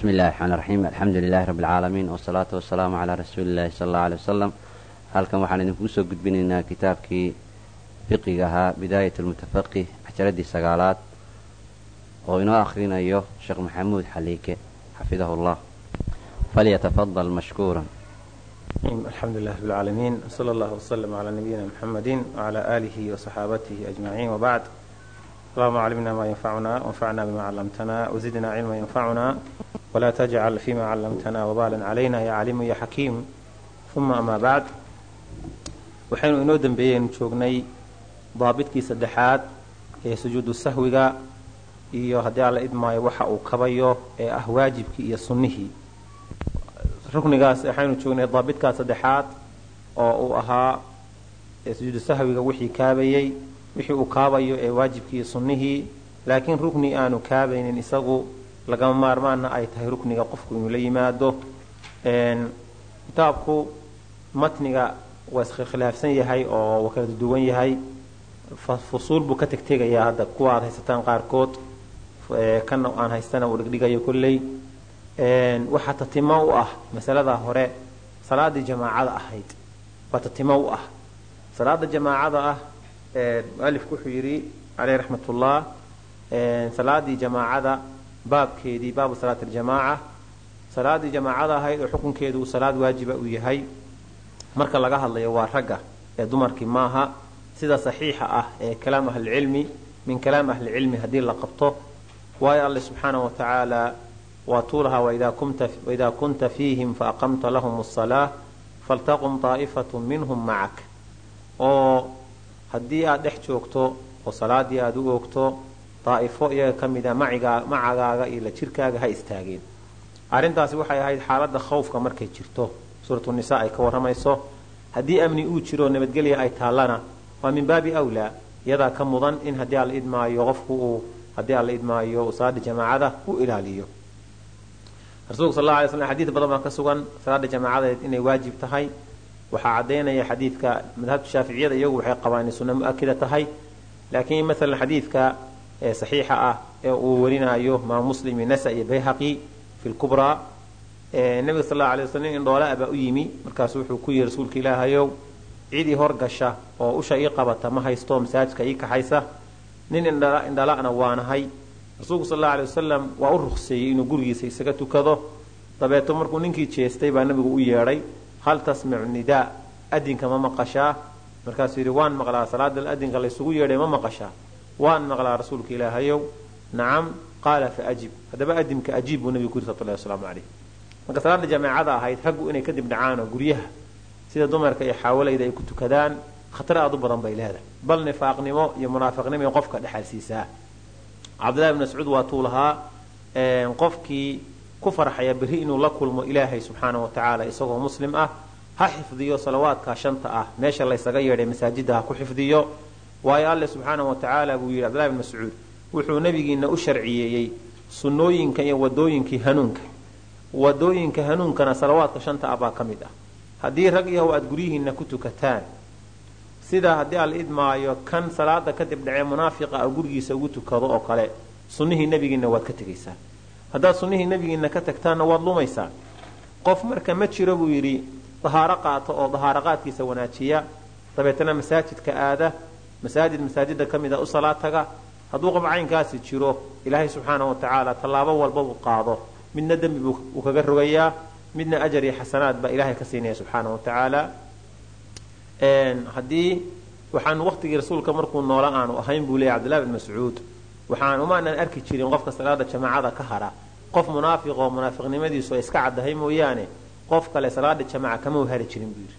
bismi illahi raxmaan raxiim alxamdu lilahi rabbi alcaalamiin wasalaatu wasalaamu calaa rasuuli illahi sala allau aley wasalam halkan waxaan idinkugu soo gudbinaynaa kitaabkii fiqiga ahaa bidaayat almutafaqih cajaradii sagaalaad oo inoo akhrinayo sheekh maxamuud xaliike xafidahu llah falyatafadal mashkuuran alxamdu lilah rab اlcaalamiin wsala allah wslm cla nabiyina mxamedi wcla aalihi waصaxaabatihi ajmaciin wbacd allahuma callimna ma yanfacuna wanfacna bima callamtana wzidna cilma yanfacuna wla tajcal fima callamtana wbalan calayna ya calimu ya xakiim uma ama bacd waxaynu inoo dembeeyeynu joognay daabidkii saddexaad ee sujuudu sahwiga iyo haddii alla idmaayo waxa uu kabayo ee ah waajibkii iyo sunnihii ruknigaas waxaynu joognay daabidkaa saddexaad oo uu ahaa sujuudu sahwiga wixii kaabayey wixii uu kaabayo ee waajibkii iyo sunnihii laakiin rukni aanu kaabaynin isagu lagama maarmaana ay tahay rukniga qofku inuu la yimaado. Kitaabku matniga waa iskhilaafsan yahay oo waa kala duwan yahay. Fusuul buu ka tegtegayaa hadda kuwa aad haysataan qaarkood. Kana aan haystana uu dhigdhigayo kolley. Waxaa tatimo u ah masalada hore salaadii jamaacada ahayd. Waa tatimo u ah. Salaada jamaacada ah mualifku wuxuu yidhi caleyh raxmatullah salaadii jamaacada baabkeedii baabu salaati aljamaaca. Salaadii jamaacada ahayd oo xukunkeedu salaad waajiba uu yahay marka laga hadlayo waa ragga ee dumarkii maaha sida saxiixa ah ee kalaam ahlicilmi min kalaam ahlicilmi haddii la qabto waayo alle subxaanah wa tacaala waatuu lahaa waidaa kunta fiihim faaqamta lahum asalaa faltaqum taa'ifatu minhum macak oo haddii aad dhex joogto oo salaadii aad u oogto daa'ifo iyaga ka mida macagaaga iyo la jirkaaga ha istaageen arrintaasi waxay ahayd xaaladda khawfka markay jirto suuratu nisa ay ka warramayso haddii amni uu jiro nabadgelya ay taallana waa min baabi awlaa iyadaa ka mudan in haddii alla idmaayo qofku uu haddii alla idmaayo salaada jamaacada u ilaaliyo rasuulka sal alay slam xadiid badan baa ka sugan salaada jamaacadeed inay waajib tahay waxaa caddaynaya xadiidka madhabta shaaficiyada iyagu waxay qabaan inay sunna mu'akida tahay laakiin maalan xadiidka saxiixa ah ee uu warinayo imaam muslim iyo nasa iyo bayhaqi fi lkubraa nabiga sal alla alay waslam indhoolaa baa u yimi markaasu wuxuu ku yihi rasuulka ilaahayow cidii horgasha oo usha ii qabata ma haysto masaajidka ii kaxaysa. Nin indhala'na waanahay. Rasuulku sal alla alay wasalam waa u ruqseeyey inuu gurigiisa isaga tukado. Dabeeto markuu ninkii jeestay baa nabigu u yeedhay hal tasmicu nidaa? Adinka ma maqashaa? Markaasuu yidhi waan maqlaa salaada adinka laysugu yeedhay ma maqashaa waan maqlaa rasuulka ilaahayow? Nacam qaala fa ajib. Haddaba adimka ajiib buu nabigu ku yiri salawatullahi wasalaamu caleyh marka salaada jamaacada ahayd raggu inay kadib dhacaan oo guryaha sida dumarka iyo xaawalayda ay ku tukadaan khatar aad u badan bay leedahay. Bal nifaaqnimo iyo munaafiqnimo ay qofka dhexalsiisaa cabdillahi bn mascuud waatuu lahaa qofkii ku farxaya berri inuu la kulmo ilaahay subxaana wa isagoo muslim ah ha xifdiyo salawaadka shanta ah meesha laysaga yeedhay masaajidda ha ku xifdiyo waayo alle subxaana wa tacaala buu yidhi cabdillahi bn mascuud wuxuu nabigiina u sharciyeeyey sunnooyinka iyo wadooyinkii hanuunka. Wadooyinka hanuunkana salawaadka shanta ah baa ka mid ah. Haddii rag yahow aada guryihiinna ku tukataan sida haddii alla idmaayo kan salaada kadib dhacee munaafiqa ah gurigiisa ugu tukado oo kale sunnihii nebigiinna waad ka tegaysaan. Haddaad sunnihii nebigiinna ka tagtaanna waad lumaysaan qof marka ma jiro buu yidhi dahaaro qaato oo dahaaro qaadkiisa wanaajiya. Dabeetana masaajidka aada masaajid masaajida ka mid a u salaad taga. Hadduu qof caynkaasi jiro ilaahay subxaana wa tacaala tallaabo walba uu qaado. Midna dembi buu kaga rogayaa midna ajar iyo xasanaad baa ilaahay ka siinaya subxaana wa tacaala. Haddii waxaan waqtigii rasuulka markuu noola aanu ahayn buu leeyay cabdillahi bin mascuud. Waxaan umaanan arki jirin qofka salaada jamaacada ka hara. Qof munaafiq oo munaafiqnimadiisu ay iska caddahay mooyaane qof kale salaada jamaaca kama hari jirin buu yidhi.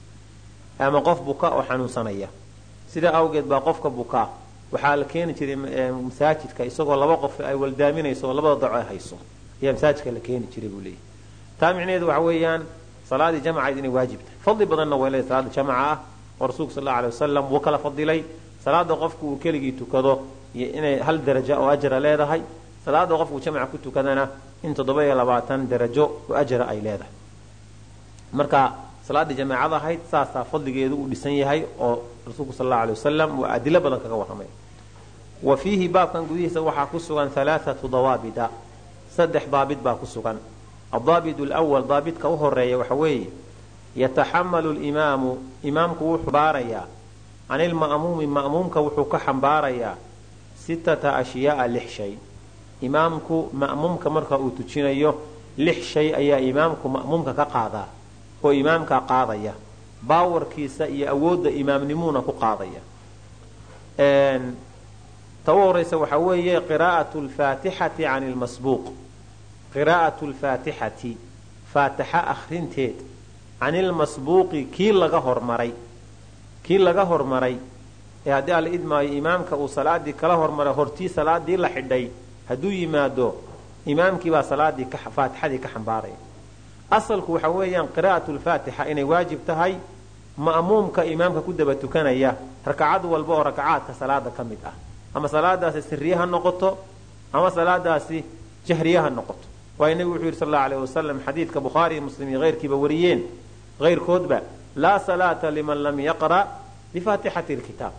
Ama qof buka oo xanuunsanaya sidaa awgeed baa qofka buka waxaa la keeni jiray masaajidka isagoo laba qof ay waldaaminayso oo labada daco ay hayso. Ayaa masaajidka la keeni jiray buu leeyahy taa micnaheedu waxa weeyaan salaadii jamacayd inay waajib tahay. Fadli badanna way leedahay salaada jamaca ah oo rasuulku sal alla alay wasalam wuu kala fadilay salaada qofku uu keligii tukado iyo inay hal darajo oo ajra leedahay. Salaada qofku jamaca ku tukadana in toddoba iyo labaatan darajo oo ajra ay leedahay. Marka salaadii jamaacada ahayd saasaa fadligeedu uu dhisan yahay oo rasuulku sal alla alay wasalam uu adilo badan kaga warramay. Wa fiihi baabkan gudihiisa waxaa ku sugan alaaatu dawaabida. Saddex daabid baa ku sugan. Addaabit lwal daabidka u horreeya waxa weeye yataxamalu limaamu imaamku wuxuu baarayaa can ilma'muumi ma'muumka wuxuu ka xambaarayaa sittata ashyaaa lix shay. Imaamku ma'muumka marka uu tujinayo lix shay ayaa imaamku ma'muumka ka qaadaa oo imaamkaa qaadaya baawarkiisa iyo awoodda imaamnimuuna ku qaadaya. Ta u horeysa waxaa weeye qiraa'atu lfaatixati can ilmasbuuq qiraa'atu lfaatixati faatixa akhrinteed can ilmasbuuqi kii laga hormaray. Kii laga hormaray ee haddii alla idmaayo imaamka uu salaadii kala hormaray hortii salaadii la xidhay hadduu yimaado imaamkiibaa salaadii faatixadii ka xambaaraya asalku waxa weeyaan qiraa'atu lfaatixa inay waajib tahay ma'muumka imaamka ku daba tukanaya rakacad walba oo rakacaadka salaada ka mid ah. Ama salaadaasi siriye ha noqoto ama salaadaasi jahriye ha noqoto. Waayo nebigu wuxuu yidhi sal allau aleyh wasalam xadiidka bukhaari iyo muslim keyrkiiba wariyeen. Keyrkoodba laa salaata liman lam yaqra' bifaatixati lkitaab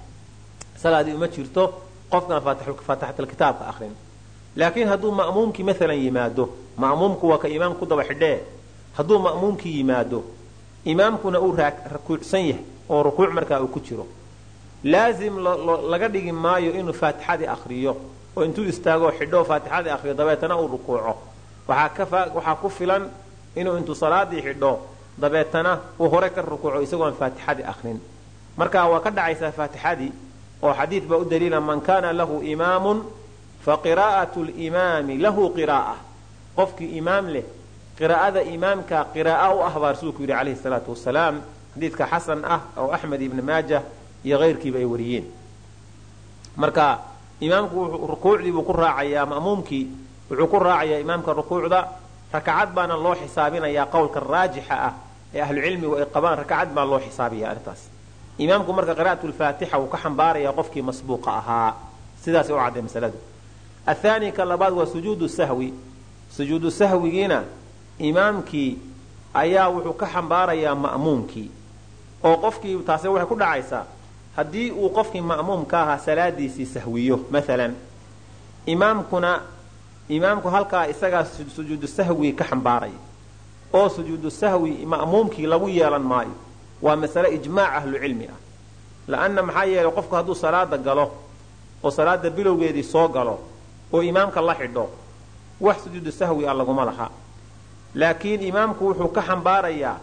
salaadii uma jirto qofkan faatixatlkitaabka akhrin laakiin hadduu ma'muumkii maalan yimaado ma'muumku waa ka imaamka ku daba xidhee hadduu ma'muumkii yimaado imaamkuna uu rakuucsan yahay oo rukuuc markaa uu ku jiro. Laazim laga dhigi maayo inuu faatixadii akhriyo oo intuu istaago xidho faatixadii akhriyo dabeetana uu rukuuco. Waxaa ku filan inuu intuu salaadii xidho dabeetana uu hore ka rukuuco isagoon faatixadii akhrin. Marka waa ka dhacaysaa faatixadii oo xadiid baa u daliila man kaana lahu imaamun fa qiraa'atu limaami lahu qiraa'a. Qofkii imaam leh qiraa'ada imaamka qiraaa u ah baa rasuulku yidhi calayhi salaatu wasalaam xadiidka xasan ah oo axmed ibni maajah iyo keyrkiiba ay wariyeen marka imaamku rukuucdii buu ku raacayaa ma'muumkii wuxuu ku raacayaa imaamka rukuucda rakacad baana loo xisaabinayaa qowlka raajixa ah ee ahlucilmigu ay qabaan rakacad baa loo xisaabaya arrintaas. Imaamku marka qira'atu lfaatixa wuu ka xambaarayaa qofkii masbuuqa ahaa sidaas u cadday masaladu. Athaani labaad waa sujuudu sahwi. Sujuudu sahwigiina imaamkii ayaa wuxuu ka xambaarayaa ma'muumkii oo qofkii taasi waxay ku dhacaysaa haddii uu qofkii ma'muumka ahaa salaadiisii sahwiyo maalan imaamkuna imaamku halkaa isagaa sujuudu sahwi ka xambaaraya oo sujuudu sahwi ma'muumkii lagu yeelan maayo waa masale ijmaac ahlucilmi ah. La'anna maxaa yeelay qofku hadduu salaada galo oo salaada bilowgeedii soo galo oo imaamka la xidho wax sujuudu sahwi ah laguma laha laakiin imaamku wuxuu ka xambaarayaa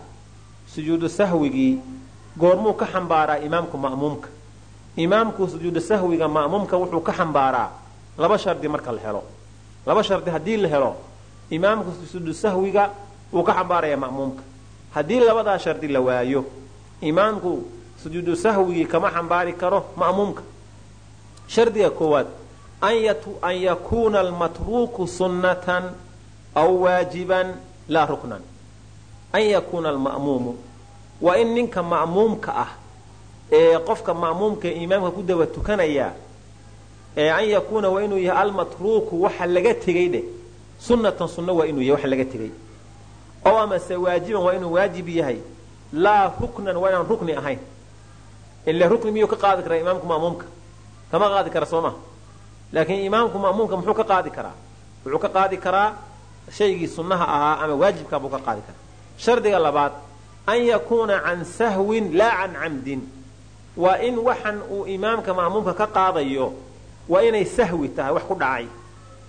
sujuudu sahwigii goormuu ka xambaaraa imaamku ma'muumka. Imaamku sujuudu sahwiga ma'muumka wuxuu ka xambaaraa laba shardi marka la helo. Laba shardi haddii la helo imaamku sujuudu sahwiga wuu ka xambaarayaa ma'muumka. Haddii labadaa shardi la waayo imaamku sujuudu sahwigii kama xambaari karo ma'muumka. Shardiga koowaad an yakuuna almatruuku sunnatan aw waajiban laa ruknan. An yakuuna alma'muumu. Waa in ninka ma'muumka ah ee qofka ma'muumka imaamka ku daba tukanaya ee an yakuuna waa inuu yahay almatruuku waxa laga tegay dheh sunnatan sunno waa inuu yahay waxa laga tegay. Ow amase waajiban waa inuu waajib yahay. Laa ruknan waa inaan rukni ahayn. Ile rukni miyuu ka qaadi karaa imaamku ma'muumka? Kama qaadi kara soo ma? Laakiin imaamku ma'muumka muxuu ka qaadi karaa? Wuxuu ka qaadi karaa shaygii sunnaha ahaa ama waajibkaa buu ka qaadi karaa. Shardiga labaad an yakuuna can sahwin laa can camdin. Waa in waxan uu imaamka ma'muumka ka qaadayo waa inay sahwi tahay wax ku dhacay.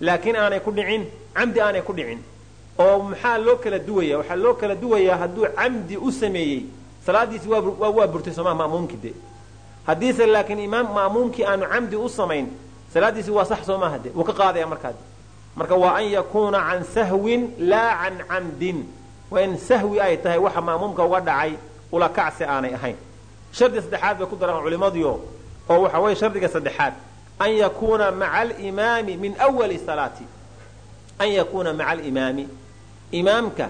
Laakiin aanay ku dhicin camdi aanay ku dhicin. Oo maxaa loo kala duwaya? Waxaa loo kala duwayaa hadduu camdi u sameeyey salaadiisi waa burtay soomaa ma'muumkii de haddiise laakiin imaam ma'muumkii aanu camdi u samayn salaadiisi waa sax soo maaha de wuu ka qaadaya markaa marka waa an yakuuna can sahwin laa can camdin. Waa in sahwi ay tahay waxa ma'muumka uga dhacay ula kacsi aanay ahayn. Shardi saddexaad bay ku daraan culimmadiio oo waxa weye shardiga saddexaad. An yakuuna maca alimaami min wali salaati. An yakuuna maca alimaami imaamka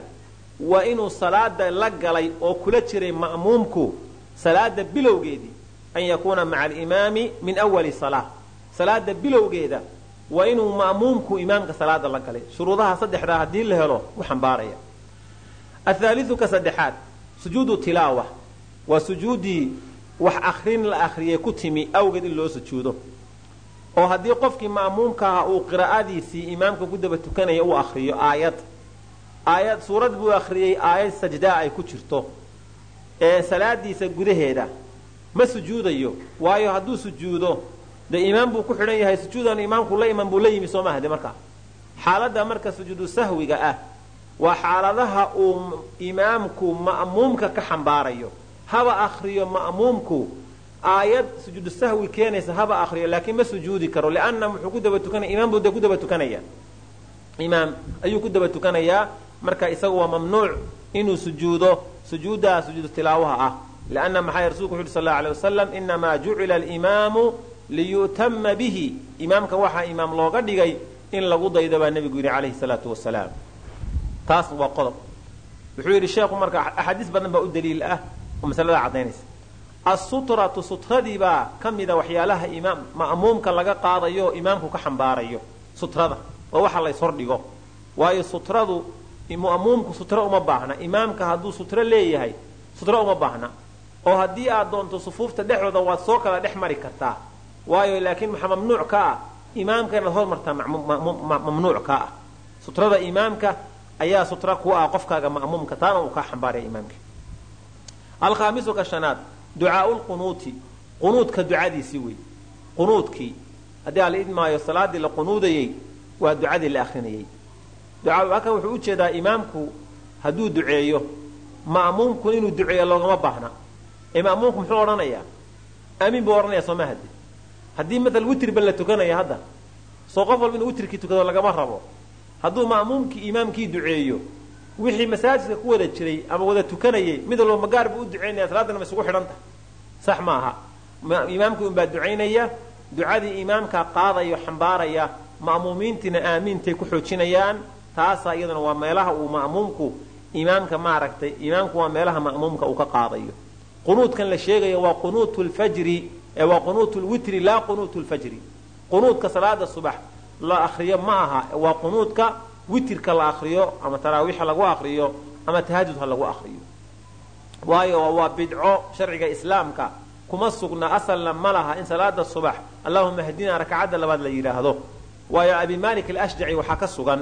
waa inuu salaada la galay oo kula jiray ma'muumku salaada bilowgeedii an yakuuna maca alimaami min awali salaa salaada bilowgeeda waa inuu ma'muumku imaamka salaada la galay. Shuruudaha saddexdaa haddii la helo u xambaaraya. Athaaliu ka saddexaad sujuudu tilaawa. Waa sujuudii wax akrin la akhriyay ku timi awgeed in loo sujuudo. Oo haddii qofkii ma'muumka aha uu qiraa'adiisii imaamka ku daba tukanaya uu akhriyo aayad. Aayad suurad buu akhriyey aayad sajdaa ay ku jirto. Ee salaadiisa gudaheeda ma sujuudayo waayo hadduu sujuudo dee imaam buu ku xidhan yahay sujuudan imaamku la iman buu la yimi soo mahade markaa xaaladda marka sujuudu sahwiga ah waa xaaladaha uu imaamku ma'muumka ka xambaarayo. Haba akhriyo ma'muumku aayad sujuudu sahwi keenaysa haba akhriyo laakiin ma sujuudi karo lianna muxuu ku daba tukanaya imaam buu dee ku daba tukanaya. Imaam ayuu ku daba tukanayaa marka isaga waa mamnuuc inuu sujuudo sujuuddaa sujuudu tilaawaha ah. Lianna maxaa rasulku wuxu uhi sal allau alay wasalam inamaa jucila alimaamu liyu'tama bihi. Imaamka waxaa imaam looga dhigay in lagu daydo baa nebigu yidhi calayhi salaatu wasalaam. Taas waa qodob. Wuxuu yidhi sheekhu marka axaadiis badan baa u daliil ah oo masalada caddaynaysa. Asutratu sutradii baa ka mida waxyaalaha imaam ma'muumka laga qaadayo imaamku ka xambaarayo sutrada. Waa waxa lays hordhigo waayo sutradu ma'muumku sutro uma baahna. Imaamka hadduu sutro leeyahay sutro uma baahna. Oo haddii aad doonto sufuufta dhexdooda waad soo kala dhex mari kartaa waayo laakiin maxaa mamnuuc ka ah? Imaamka inaad hormartaa mamnuuc ka ah. Sutrada imaamka ayaa sutra ku ah qofkaaga ma'muumka taana uu kaa xambaaraya imaamka. Alkhaamisu ka shanaad ducaau lqunuuti qunuudka ducadiisii wey qunuudkii. Haddii ala idmaayo salaadii la qunuudayey waa ducadii la akrinayey halkan wuxuu u jeedaa imaamku hadduu duceeyo. Ma'muumku inuu duceeyo loogama baahna. Ee ma'muumku muxuu odhanayaa? Aamin buu odhanaya sooma hade haddii maala witrba la tukanaya hadda soo qof walba inuu witrkii tukado lagama rabo. Hadduu ma'muumkii imaamkii duceeyo wixii masaajidka ku wada jiray ama wada tukanayay mid walba magaar buu u ducaynaya salaadana ma isugu xidhan tahay sax maaha imaamkii unbaa ducaynaya ducadii imaamkaa qaadayo xambaaraya ma'muumiintiina aamiintay ku xoojinayaan taasaa iyaduna waa meelaha uu ma'muumku imaamka maaragtay imaamku waa meelaha ma'muumka uu ka qaadayo. Qunuudkan la sheegayo waa qunuutu lfajri ee waa qunuutu lwitri laa qunuutu lfajri qunuudka salaada subax la akriyo ma aha waa qunuudka witirka la akriyo ama taraawiixa lagu akriyo ama tahajud ha lagu akriyo waayo waa bidco sharciga islaamka. Kuma sugna asalna ma laha in salaada subax allahuma hdinaa rakcadda labaad la yidhaahdo. Waayo abi malik alashjaci waxaa ka sugan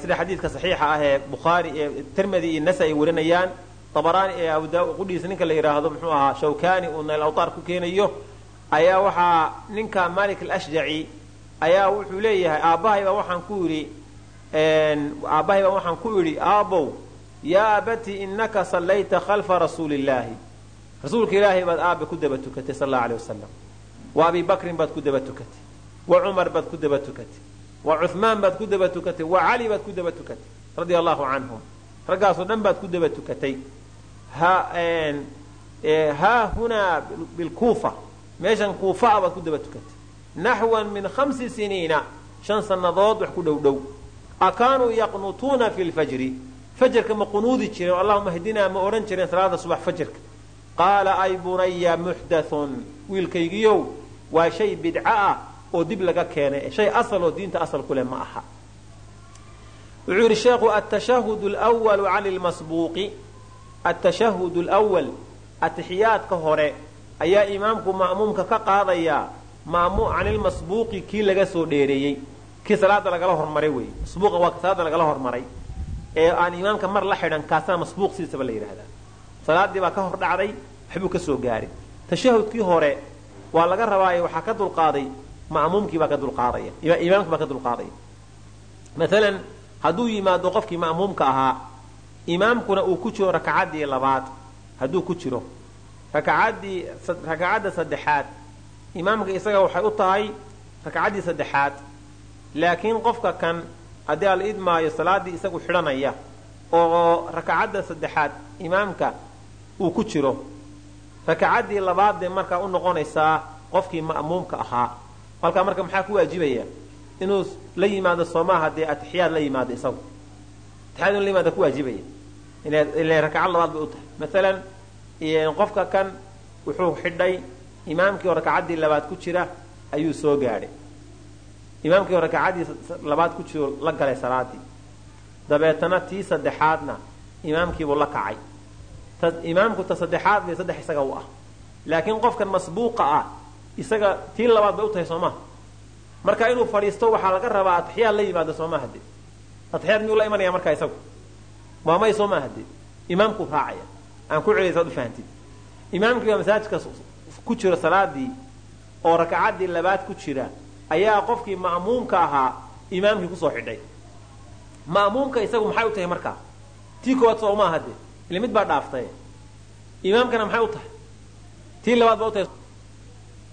sida xadiidka saxiixa ah ee bukhaari ee tirmidi iyo nasa ay warinayaan abaraani ee abudaqudhiisa ninka la yidhaahdo muxuu ahaa shawkani uu nayl awtaar ku keenayo ayaa waxaa ninka malik alashjaci ayaa wuxuu leeyahay aabbahay baa waxaan ku yidhi aabbahay baa waxaan ku idhi aabow yaa abati inaka sallayta khalfa rasuuli illaahi rasuulka ilaahay baad aabe ku daba tukatay sal allau alay wasalam wa abi bakrin baad ku daba tukatay. Wa cumar baad ku daba tukatay. Wa cuhmaan baad ku daba tukatay. Wa cali baad ku daba tukatay radia allahu canhum. Raggaasoo dhan baad ku daba tukatay haa hunaa bilkuufa. Meeshan kuufa a baad ku daba tukatay. Naxwan min khamsi siniina. Shan sannadood wax ku dhow dhow. Akaanuu yaqnutuuna fi lfajri fajarka ma qunuudi jireen allahuma hdinaa ma odhan jireen salaada subax fajarka. Qaala ay bunaya muxdathun wiilkaygiyow waa shay bidco ah oo dib laga keenay. Shay asal oo diinta asal ku leh ma aha. Wuxuu yidhi sheekhu atashahud lwalu can lmasbuuqi atashahud lwal atixiyaadka hore ayaa imaamku ma'muumka ka qaadayaa can ilmasbuuqi kii laga soo dheereeyey. Kii salaada lagala hormaray wey masbuuqa waa salaada lagala hormaray. Ee aan imaamka mar la xidhan kaasna masbuuq sidiisaba la yidhahdaa salaadii baa ka hor dhacday waxbuu ka soo gaaray. Tashahudkii hore waa laga rabaaye waxaa ka dulqaaday ma'muumkii baa ka dulqaadaya imaamkii baa ka dulqaadaya maalan hadduu yimaado qofkii ma'muumka ahaa imaamkuna uu ku jiro rakacaddii labaad hadduu ku jiro. Rakacaddii rakacadda saddexaad. Imaamka isaga waxay u tahay rakacaddii saddexaad. Laakiin qofka kan haddii ala idmaayo salaaddii isagu xidhanaya oo rakacadda saddexaad imaamka uu ku jiro rakacaddii labaad bay markaa u noqonaysaa qofkii ma'muumka ahaa. Halkaa marka maxaa ku waajibaya? Inuu la yimaado soomaaha dee atixiyaad la yimaado isagu. Atixiyaad inu la yimaado ku waajibaya ila rakacad labaad bay u tahay. Maalan qofka kan wuxuu xidhay imaamkii oo rakacaddii labaad ku jira ayuu soo gaadhay imaamkii oo rakacaddii labaad ku jiro la galay salaadii. Dabeetana tii saddexaadna imaamkiibuu la kacay. Imaamku ta saddexaad bay saddex isaga u ah. Laakiin qofkan masbuuqa ah isaga tii labaad bay u tahay soomaha marka inuu fadhiisto waxaa laga rabaa atixiyaad la yimaado soomaha de atixiyaad miyuu la imanaya markaa isagu maamay soo maaha dee imaamkuu raacaya. Aan ku celiyay saad u fahantid imaamkii baa masaajidka ku jira salaadii oo rakacaddii labaad ku jira ayaa qofkii ma'muumka ahaa imaamkii ku soo xidhay. Ma'muumka isagu maxay u tahay markaa tii koowaad soo maaha dee ile mid baa dhaaftay. Imaamkana maxay u tahay? Tii labaad baa u tahay.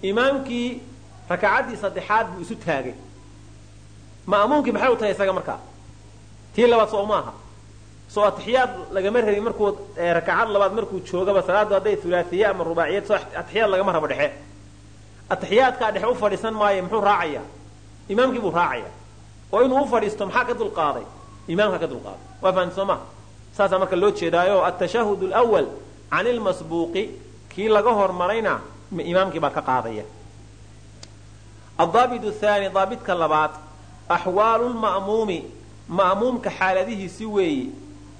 Imaamkii rakacaddii saddexaad buu isu taagay. Ma'muumkii maxay u tahay isaga markaa tii labaad soo maaha soo atixiyaad lagama rabin markuu rakacad labaad markuu joogaba salaaddu hadday hulaasiye ama rubaaciyad soo atixiyaad lagama rabo dhexe. Atixiyaadkaa dhexe u fadhiisan maayo muxuu raacayaa imaamkii buu raacaya. Oo inuu u fadhiisto maxaa ka dulqaaday? Imaamkaa ka dulqaaday. Waa fahamti soo saasaa marka loo jeedaayo atashahud lwal can ilmasbuuqi kii laga hormarayna imaamkii baa ka qaadaya. Adaabit thaani daabidka labaad axwaalu lma'muumi ma'muumka xaaladihiisi weeye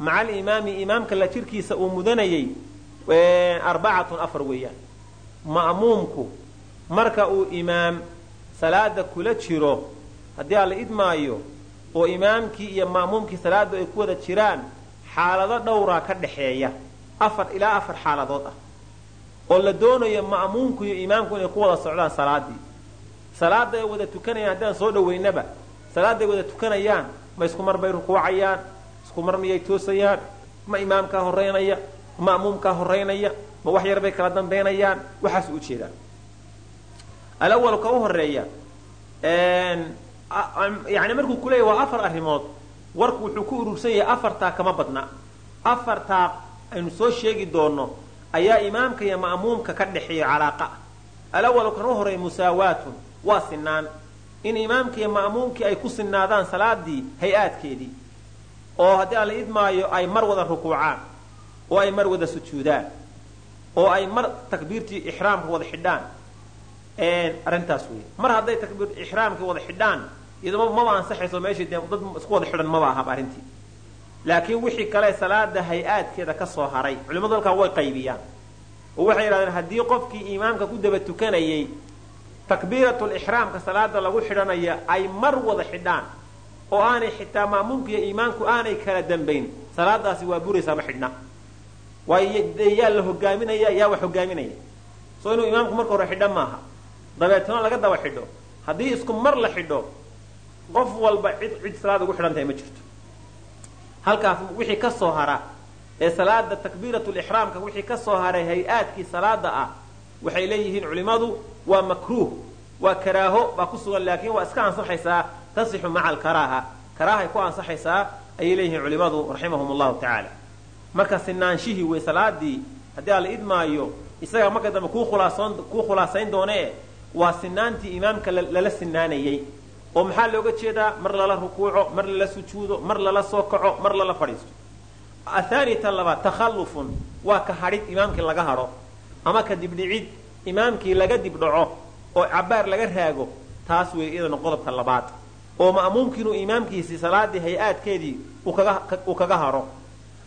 maca alimaami imaamka la jirkiisa uu mudanayay arbacatun afar weeyaan. Ma'muumku marka uu imaam salaada kula jiro haddii aan la idmaayo oo imaamkii iyo ma'muumkii salaadu ay ku wada jiraan xaalado dhowraa ka dhaxeeya. Afar ilaa afar xaaladood ah. Oo la doonayo ma'muumku iyo imaamku inay ku wada socdaan salaadii. Salaada ay wada tukanayaan haddaan soo dhaweynaba salaada ay wada tukanayaan ma isku mar bay rukuucayaan isku mar miyay toosayaan? Ma imaamkaa horeynaya ma'muumkaa horeynaya ma wax yar bay kala dambaynayaan? Waxaas u jeedaan. Alawal ka u horreeya yani markuu kuleeyahy waa afar arrimood. Warku wuxuu ku urursan yahay afartaa kama badna. Afartaa aynu soo sheegi doono ayaa imaamka iyo ma'muumka ka dhexeeya calaaqa. Alawal kan u horreeya musaawaatun waa sinaan in imaamka iyo ma'muumkii ay ku sinaadaan salaadii hay'aadkeedii oo haddii aan la idmaayo ay mar wada rukuucaan oo ay mar wada sujuudaan oo ay mar takbiirtii ixraamka wada xidhaan arrintaas wey mar hadday ixraamkii wada xidhaan iyadoo maba ansaxayso meeshii dee dad isku wada xidhan maba ahaba arrintii. Laakiin wixii kale salaada hay'aadkeeda ka soo haray culimmadu halkaa way qaybiyaan. Oo waxay yidhahdeen haddii qofkii imaamka ku daba tukanayay takbiiratulixraamka salaada lagu xidhanaya ay mar wada xidhaan oo aanay xitaa ma'muumka iyo imaamku aanay kala dambayn. Salaadaasi waa buraysaa ma xidhna. Waayo yaa la hogaaminaya yaa wax hogaaminaya soo inuu imaamku marka hore xidha maaha. Dabeetana laga daba xidho. Haddii isku mar la xidho qof walba cid cid salaada ugu xidhan tahay ma jirto. Halkaas wixii ka soo hara ee salaada takbiiratulixraamka wixii ka soo haray hay'aadkii salaada ah waxay leeyihiin culimmadu waa makruuh waa karaaho baa ku sugan laakiin waa iska ansaxaysaa tasixu maca alkaraaha. Karaahay ku ansaxaysaa ayay leeyihiin culimmadu raximahum allahu tacaala. Marka sinaanshihii wey salaadii haddii aan la idmaayo isaga marka dambe kuu khulaasayn doonee waa sinaantii imaamka lala sinaanayey oo maxaa looga jeedaa? Mar lala rukuuco mar lala sujuudo mar lala soo kaco mar lala fadhiisto. Athaani tan labaad takhallufun waa ka hadhid imaamkii laga hadho. Ama ka dibdhicid imaamkii laga dibdhaco oo cabaar laga raago taas wey iyadana qodobka labaad oo ma'muumkii inuu imaamkiisii salaadii hay'aadkeedii uu kaga hadho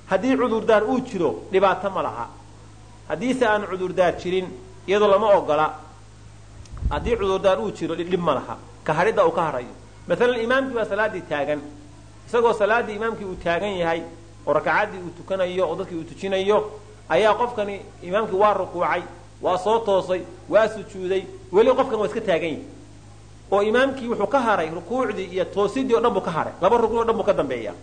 haddii cudurdaar uu jiro dhibaato ma laha. Haddiise aan cudurdaar jirin iyadoo lama ogola haddii cudurdaar uu jiro dhib ma laha. Ka hadhidda uu ka hadhayo maalan imaamkii baa salaaddii taagan. Isagoo salaaddii imaamkii uu taagan yahay oo rakacaddii uu tukanayo oo dadkii uu tujinayo ayaa qofkani imaamkii waa rukuucay waa soo toosay waa sujuuday weli qofkan waa iska taagan yahay oo imaamkii wuxuu ka haray rukuucdii iyo toosidii o dhan buu ka haray. Laba rukni o dhan buu ka dambeeya.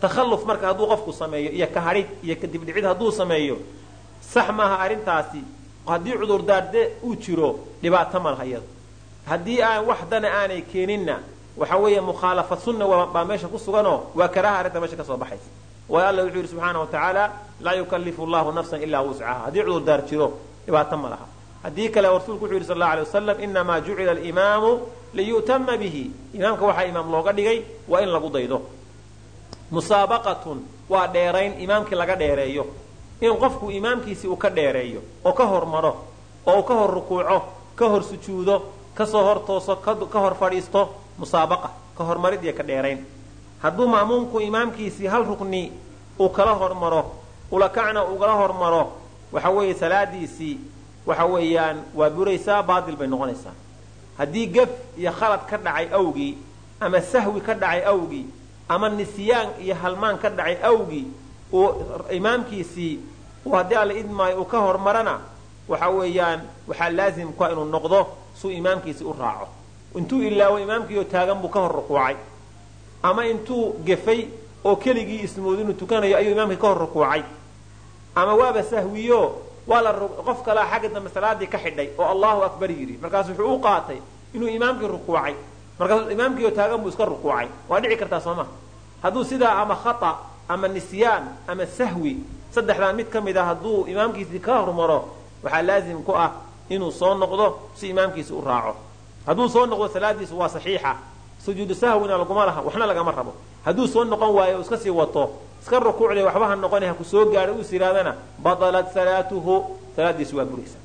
Takhalluf marka hadduu qofku sameeyo iyo ka hadhid iyo ka dibdhicid hadduu sameeyo sax maaha arrintaasi. Haddii cudurdaarde uu jiro dhibaato ma laha iyada haddii aan wax dana aanay keeninna waxa weeye mukhaalafa sunna baa meesha ku suganoo waa karaha arrinta meesha ka soo baxaysa. Waayo alla wuxuu yidhi subxaana wa tacaala laa yukallifu allahu nafsan ilaa wuscaha haddii cudurdaar jiro dhibaato ma laha haddii kale rasuulku wuxuu yidhi sal alla alay wasalam inamaa jucila alimaamu liyu'tama bihi. Imaamka waxaa imaam looga dhigay waa in lagu daydo. Musaabaqatun waa dheerayn imaamkii laga dheereeyo. In qofku imaamkiisii uu ka dheereeyo oo ka hormaro oo uu ka hor rukuuco ka hor sujuudo ka soo hor tooso ka hor fadhiisto musaabaqa ka hormarid iyo ka dheerayn. Hadduu ma'muumku imaamkiisii hal rukni uu kala hormaro ulakacna ugala hormaro waxa weeye salaadiisii waxa weeyaan waa buraysaa baatil bay noqonaysaa. Haddii gef iyo khalad ka dhacay awgii ama sahwi ka dhacay awgii ama nisyaan iyo halmaan ka dhacay awgii uu imaamkiisii uu haddii alla idmaayo uu ka hormarana waxa weeyaan waxaa laazim ku inuu noqdo suu imaamkiisii u raaco. Intuu ilaawo imaamkiioo taagan buu ka hor rukuucay. Ama intuu gefay oo keligii ismoodi inuu tukanayo ayuu imaamkii ka hor rukuucay. Ama waaba sahwiyo waa la qof kalaa xagga dambe salaadii ka xidhay oo allahu akbar yidhi. Markaas wuxuu u qaatay inuu imaamkii rukuucay. Markaas imaamkiioo taagan buu iska rukuucay. Waa dhici kartaa soo ma? Hadduu sidaa ama khata ama nisyaan ama sahwi saddexdaan mid ka mid a hadduu imaamkiisii ka hormaro waxaa laazim ku ah inuu soo noqdo si imaamkiisi u raaco. Hadduu soo noqdo salaadiisu waa saxiixa. Sujuudu sahwina laguma laha waxna lagama rabo. Hadduu soo noqon waayo iska sii wato iska rukuucday waxba ha noqona ha ku soo gaadho uus yidhahdana batalat salaatuhu salaadiisu waa buraysa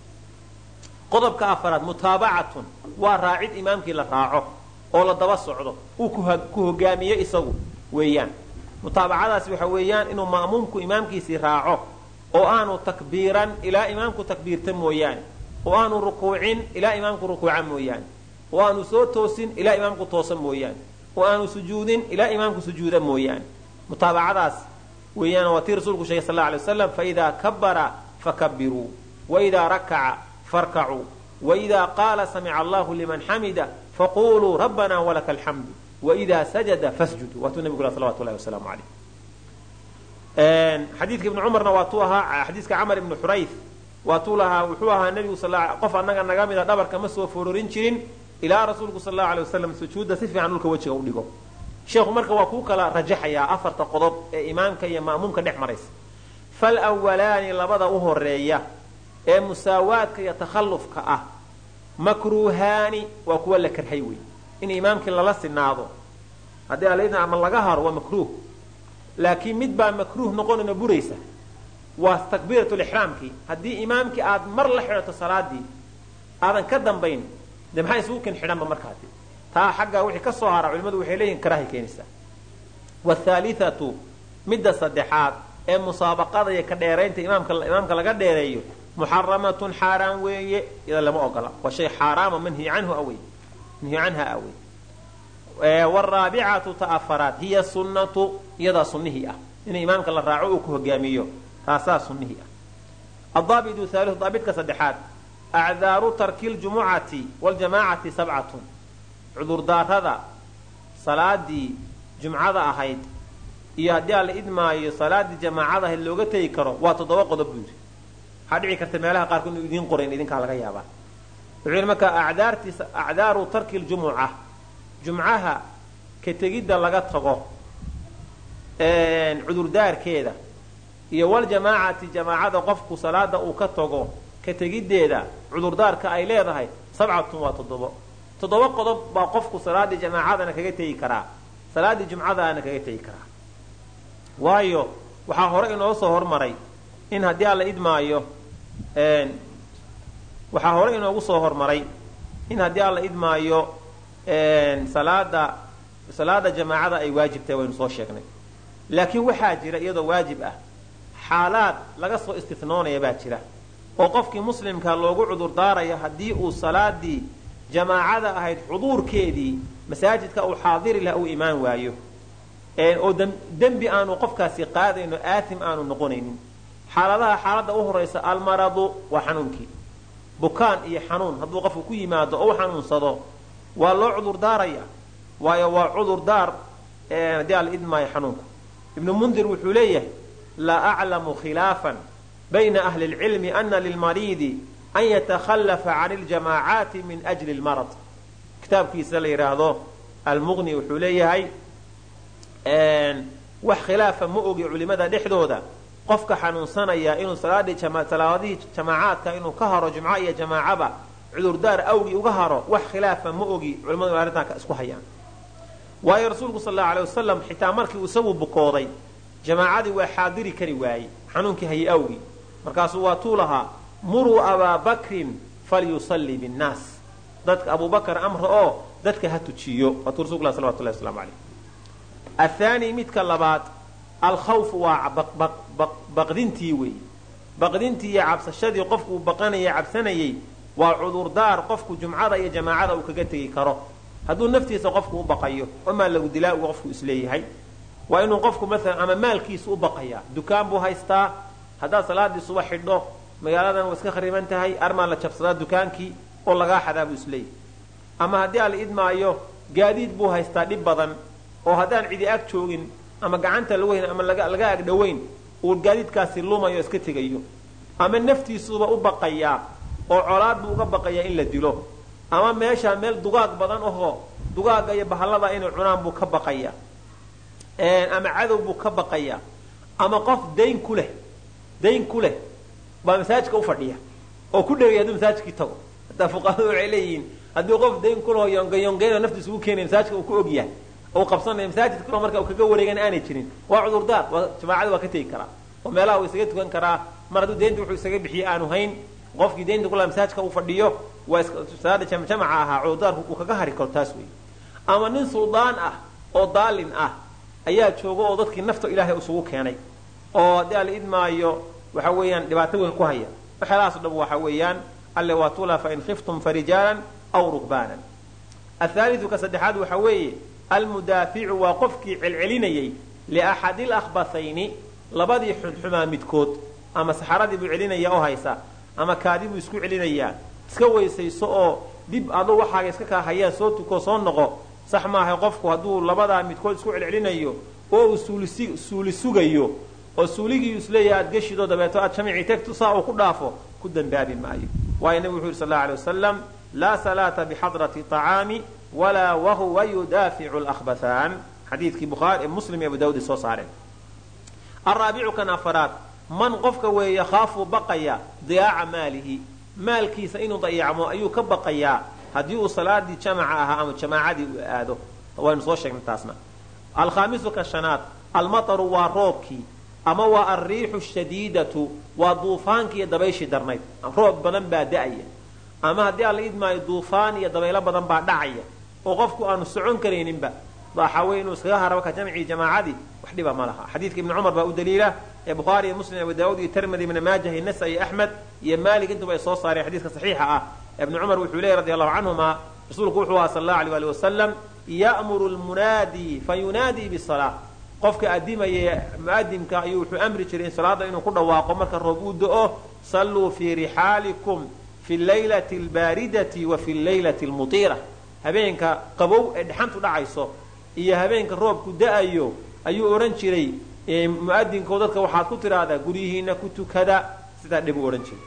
qodobka afaraad mutaabacatun waa raacid imaamkii la raaco oo la daba socdo uu ku hogaamiyo isagu weeyaan. Mutaabacadaasi waxa weeyaan inuu ma'muumku imaamkiisii raaco oo aanu takbiiran ilaa imaamku takbiirta mooyaane oo aanu rukuucin ilaa imaamku rukuuca mooyaane oo aanu soo toosin ilaa imaamku toosa mooyaane oo aanu sujuudin ilaa imaamku sujuuda mooyaane mutaabacadaas weeyaan waa tii rasuulku sheegay sal alay waslam faidaa kabara fakabiruu waidaa rakaca farkacuu waidaa qaala samica allahu liman xamida faquluu rabbana walaka alxamdu waidaa sajada fasjuduu waatuu nabigu salawatu lahi wasalaamu aleyh xadiidka ibni cumarna waatuu ahaa xadiiska camar ibni xurayth waatuu lahaa wuxuu ahaa nebigu qof annaga naga mida dhabarka ma soo fororin jirin ilaa rasuulku sal allahu alay wasalam sujuudda si fiican dhulka wejiga u dhigo sheekhu marka waa kuu kala rajaxayaa afarta qodob ee imaamka iyo ma'muumka dhex maraysa. Fal walaani labada u horreeya ee musaawaadka iyo takhallufka ah makruuhaani waa kuwa la karhay wey in imaamkii lala sinaado haddii alidna ama laga haro waa makruuh. Laakiin mid baa makruuh noqonayno buraysa waa takbiiratulixraamkii haddii imaamkii aad mar la xidhato salaadii aadan ka dambayn dee maxaa isugu ken xidhanba markaasi taa xaggaa wixii ka soo hara culimmadu waxay leeyihiin karaahay keenaysaa wathaalithatu midda saddexaad ee musaabaqada iyo ka dheeraynta imaamka laga dheereeyo muxaramatun xaaraan weeye iyada lama ogola. Waa shay xaaraama manhi canhu awey manhi canha awey. Waraabicatu ta afaraad hiya sunnatu iyadaa sunnihii ah. In imaamka la raaco uu ku hogaamiyo taasaa sunnihii ah. Adaabidu haaliu daabidka saddexaad acdaaru tarki ljumucati waljamaacati sabcatun cudurdaarada salaadii jumcada ahayd iyo haddii aan la idmaayo salaadii jamaacada ahayd looga tegi karo waa toddoba qodob buu yidhi. Waxaa dhici karta meelaha qaarkood inuu idiin qorayn idinkaa laga yaabaa. Wuxuu yidhi marka acdaartiisa acdaaru tarki ljumuca jumcaha ka tegidda laga tago cudurdaarkeeda iyo waljamaacati jamaacada qofku salaada uu ka tago ka tegiddeeda cudurdaarka ay leedahay sabcatun waa toddobo toddoba qodob baa qofku salaaddii jamaacadana kaga tegi karaa. Salaaddii jumcadaana kaga tegi karaa. Waayo waxaa hore inoo soo hormaray in haddii aan la idmaayo waxaa hore inoogu soo hormaray in haddii aan la idmaayo salaada salaada jamaacada ay waajibtahay waynu soo sheegnay. Laakiin waxaa jira iyadoo waajib ah xaalaad laga soo istinoonaya baa jira. Oo qofkii muslimka loogu cudurdaaraya haddii uu salaadii jamaacada ahayd xuduurkeedii masaajidka uu xaadiri laha uu imaan waayo oo dembi aanu qofkaasi qaadayno aatim aanu noqonaynin. Xaaladaha xaaladda u horaysa almaradu waa xanuunkii. Bukaan iyo xanuun hadduu qofku ku yimaado oo u xanuunsado waa loo cudurdaaraya waayo waa cudurdaar haddii aan la idmaayo xanuunku. Ibnu mundir wuxuu leeyahay laa aclamu khilaafan bayna ahli lcilmi ana lilmariidi an yatakhallafa can iljamaacaati min ajli lmarad kitaabkiisa la yidhaahdo almuqni wuxuu leeyahay wax khilaafa ma ogi culimada dhexdooda qofka xanuunsanaya inuu salaadihii jamaacaadka inuu ka haro jumco iyo jamaacaba cudurdaar awgii uga haro wax khilaafa ma ogi culimadu arrintaa isku hayaan waayo rasuulku sal allau alay wasalam xitaa markii isagu bukooday jamaacadii waa xaadiri kari waayey xanuunkii haye awgii markaasuu waa tuu lahaa muruu abaa bakrin falyusalli binnaas. Dadka abubakar amra oo dadka ha tujiyo. Waatuu rasulku salawatullahi waslamu alayh athaani midka labaad alkhawfu waa baqdintii weeye baqdintii iyo cabsashadii qofku uu baqanaya cabsanayey waa cudurdaar qofku jumcada iyo jamaacada uu kaga tegi karo. Hadduu naftiisa qofku u baqayo omaa lagu dilaa uu qofku is leeyahay. Waa inuu qofku maalan ama maalkiisu u baqayaa. Dukaan buu haystaa haddaad salaadii suba xidho magaaladan waa iska khariban tahay armaa la jabsadaa dukaankii oo lagaa xadaa buu isleeyahy ama haddii aan la idmaayo gaadiid buu haystaa dhib badan oo haddaan cidi ag joogin ama gacanta lagu ama laga ag dhowayn uu gaadiidkaasi lumayo iska tegayo. Ama naftiisuba u baqayaa oo colaad buu uga baqayaa in la dilo. Ama meeshaa meel dugaag badan ahoo dugaaga iyo bahallada inay cunaan buu ka baqayaa ama cadow buu ka baqayaa ama qof dayn ku leh dayn ku leh baa masaajidka u fadhiya. Oo ku dhegay hadduu masaajidkii tago. Hataa fuqahadu waxay leeyihiin haddii qof dayn ku yongayongayno naftiisa ugu keenaya masaajidka uu ku ogyahay oo qabsanaya masaajid kalo marka uu kaga wareegan aanay jirin. Waa cudurdaar jamaacada waa ka tegi karaa. Oo meelaha uu isaga tukan karaa. Mar hadduu daynta wuxuu isaga bixiye aanu hayn. Qofkii daynta kula masaajidka uu fadhiyo waa salaada jamjamaca ahaa cudurdaarku uu kaga hari karo taas wey ama nin suldaan ah oo daalin ah ayaa jooga oo dadkii nafta ilaahay isugu keenay. Oo haddii ala idmaayo waxa weeyaan dhibaato weyn ku haya waxyaalahaas o dhan waxa weeyaan alle waa tula fain khiftum farijaalan aw rukbaanan athaaliu ka saddexaad waxa weeye almudaaficu waa qofkii celcelinayay liaxadi lakhbathayni labadii xunxumaa midkood. Ama saxaradii buu celinaya oo haysa ama kaadi buu isku celinayaa iska weysayso oo dib adu waxaaga iska kaa hayaan soo tuko soo noqo. Sax maaha qofku hadduu labadaa midkood isku celcelinayo oo uu suuli sugayo oo suuligii is leeyahay aad geshido dabeeto aad jamicii tagto saa uu ku dhaafo ku dambaabi maayo. Waayo nebigu wuxu yuri sal alla alay wasalam laa salaata bixadrati طacaami walaa wahuwa yudaaficu lakhbathaan xadiidkii bukhaari muslim iyo abu daawud soo saareen. Araabicu kan afaraad man qofka weeye yakhaafuu baqaya diyaaca maalihi maalkiisa inuu dayacmo ayuu ka baqayaa haddii uu salaadii jamaca ahaa ama jamaacadii uu aado. Waynu soo sheegnay taasna. Alkhaamisu ka shanaad almataru waa roobkii ama waa alriixu shadiidatu waa duufaankii iyo dabayshii darnayd. Roob badan baa da'aya. Ama haddii aan la idmaayo duufaan iyo dabaylo badan baa dhacaya. Oo qofku aanu socon karayninba waxaa wey inuu iskaga harabo ka jamcii jamaacadii? Wax dhiba ma laha. Xadiidka ibni cumar baa u daliila ee bukhaari iyo muslim abu daawud iyo tirmidi ibni maajah iyo nasa iyo axmed iyo maalik intuba ay soo saareen xadiiska saxiixa ah. Ibni cumar wuxuu leeyay radi allahu canhuma rasuulku wuxuu aha sal allahu alay ali wasalam ya'muru lmunaadii fayunaadii bisalaa qofka adimaya muadimka ayuu wuxuu amri jiray salaada inuu ku dhawaaqo marka roob uu do-o salluu fii rixaalikum fi laylati albaaridati wa fi laylati almutiira. Habeenka qabow ee dhexantu dhacayso iyo habeenka roobku da'ayo ayuu odhan jiray muadinko dadka waxaad ku tidhaahdaa guryihiina ku tukada sidaa dhibuu odhan jiray.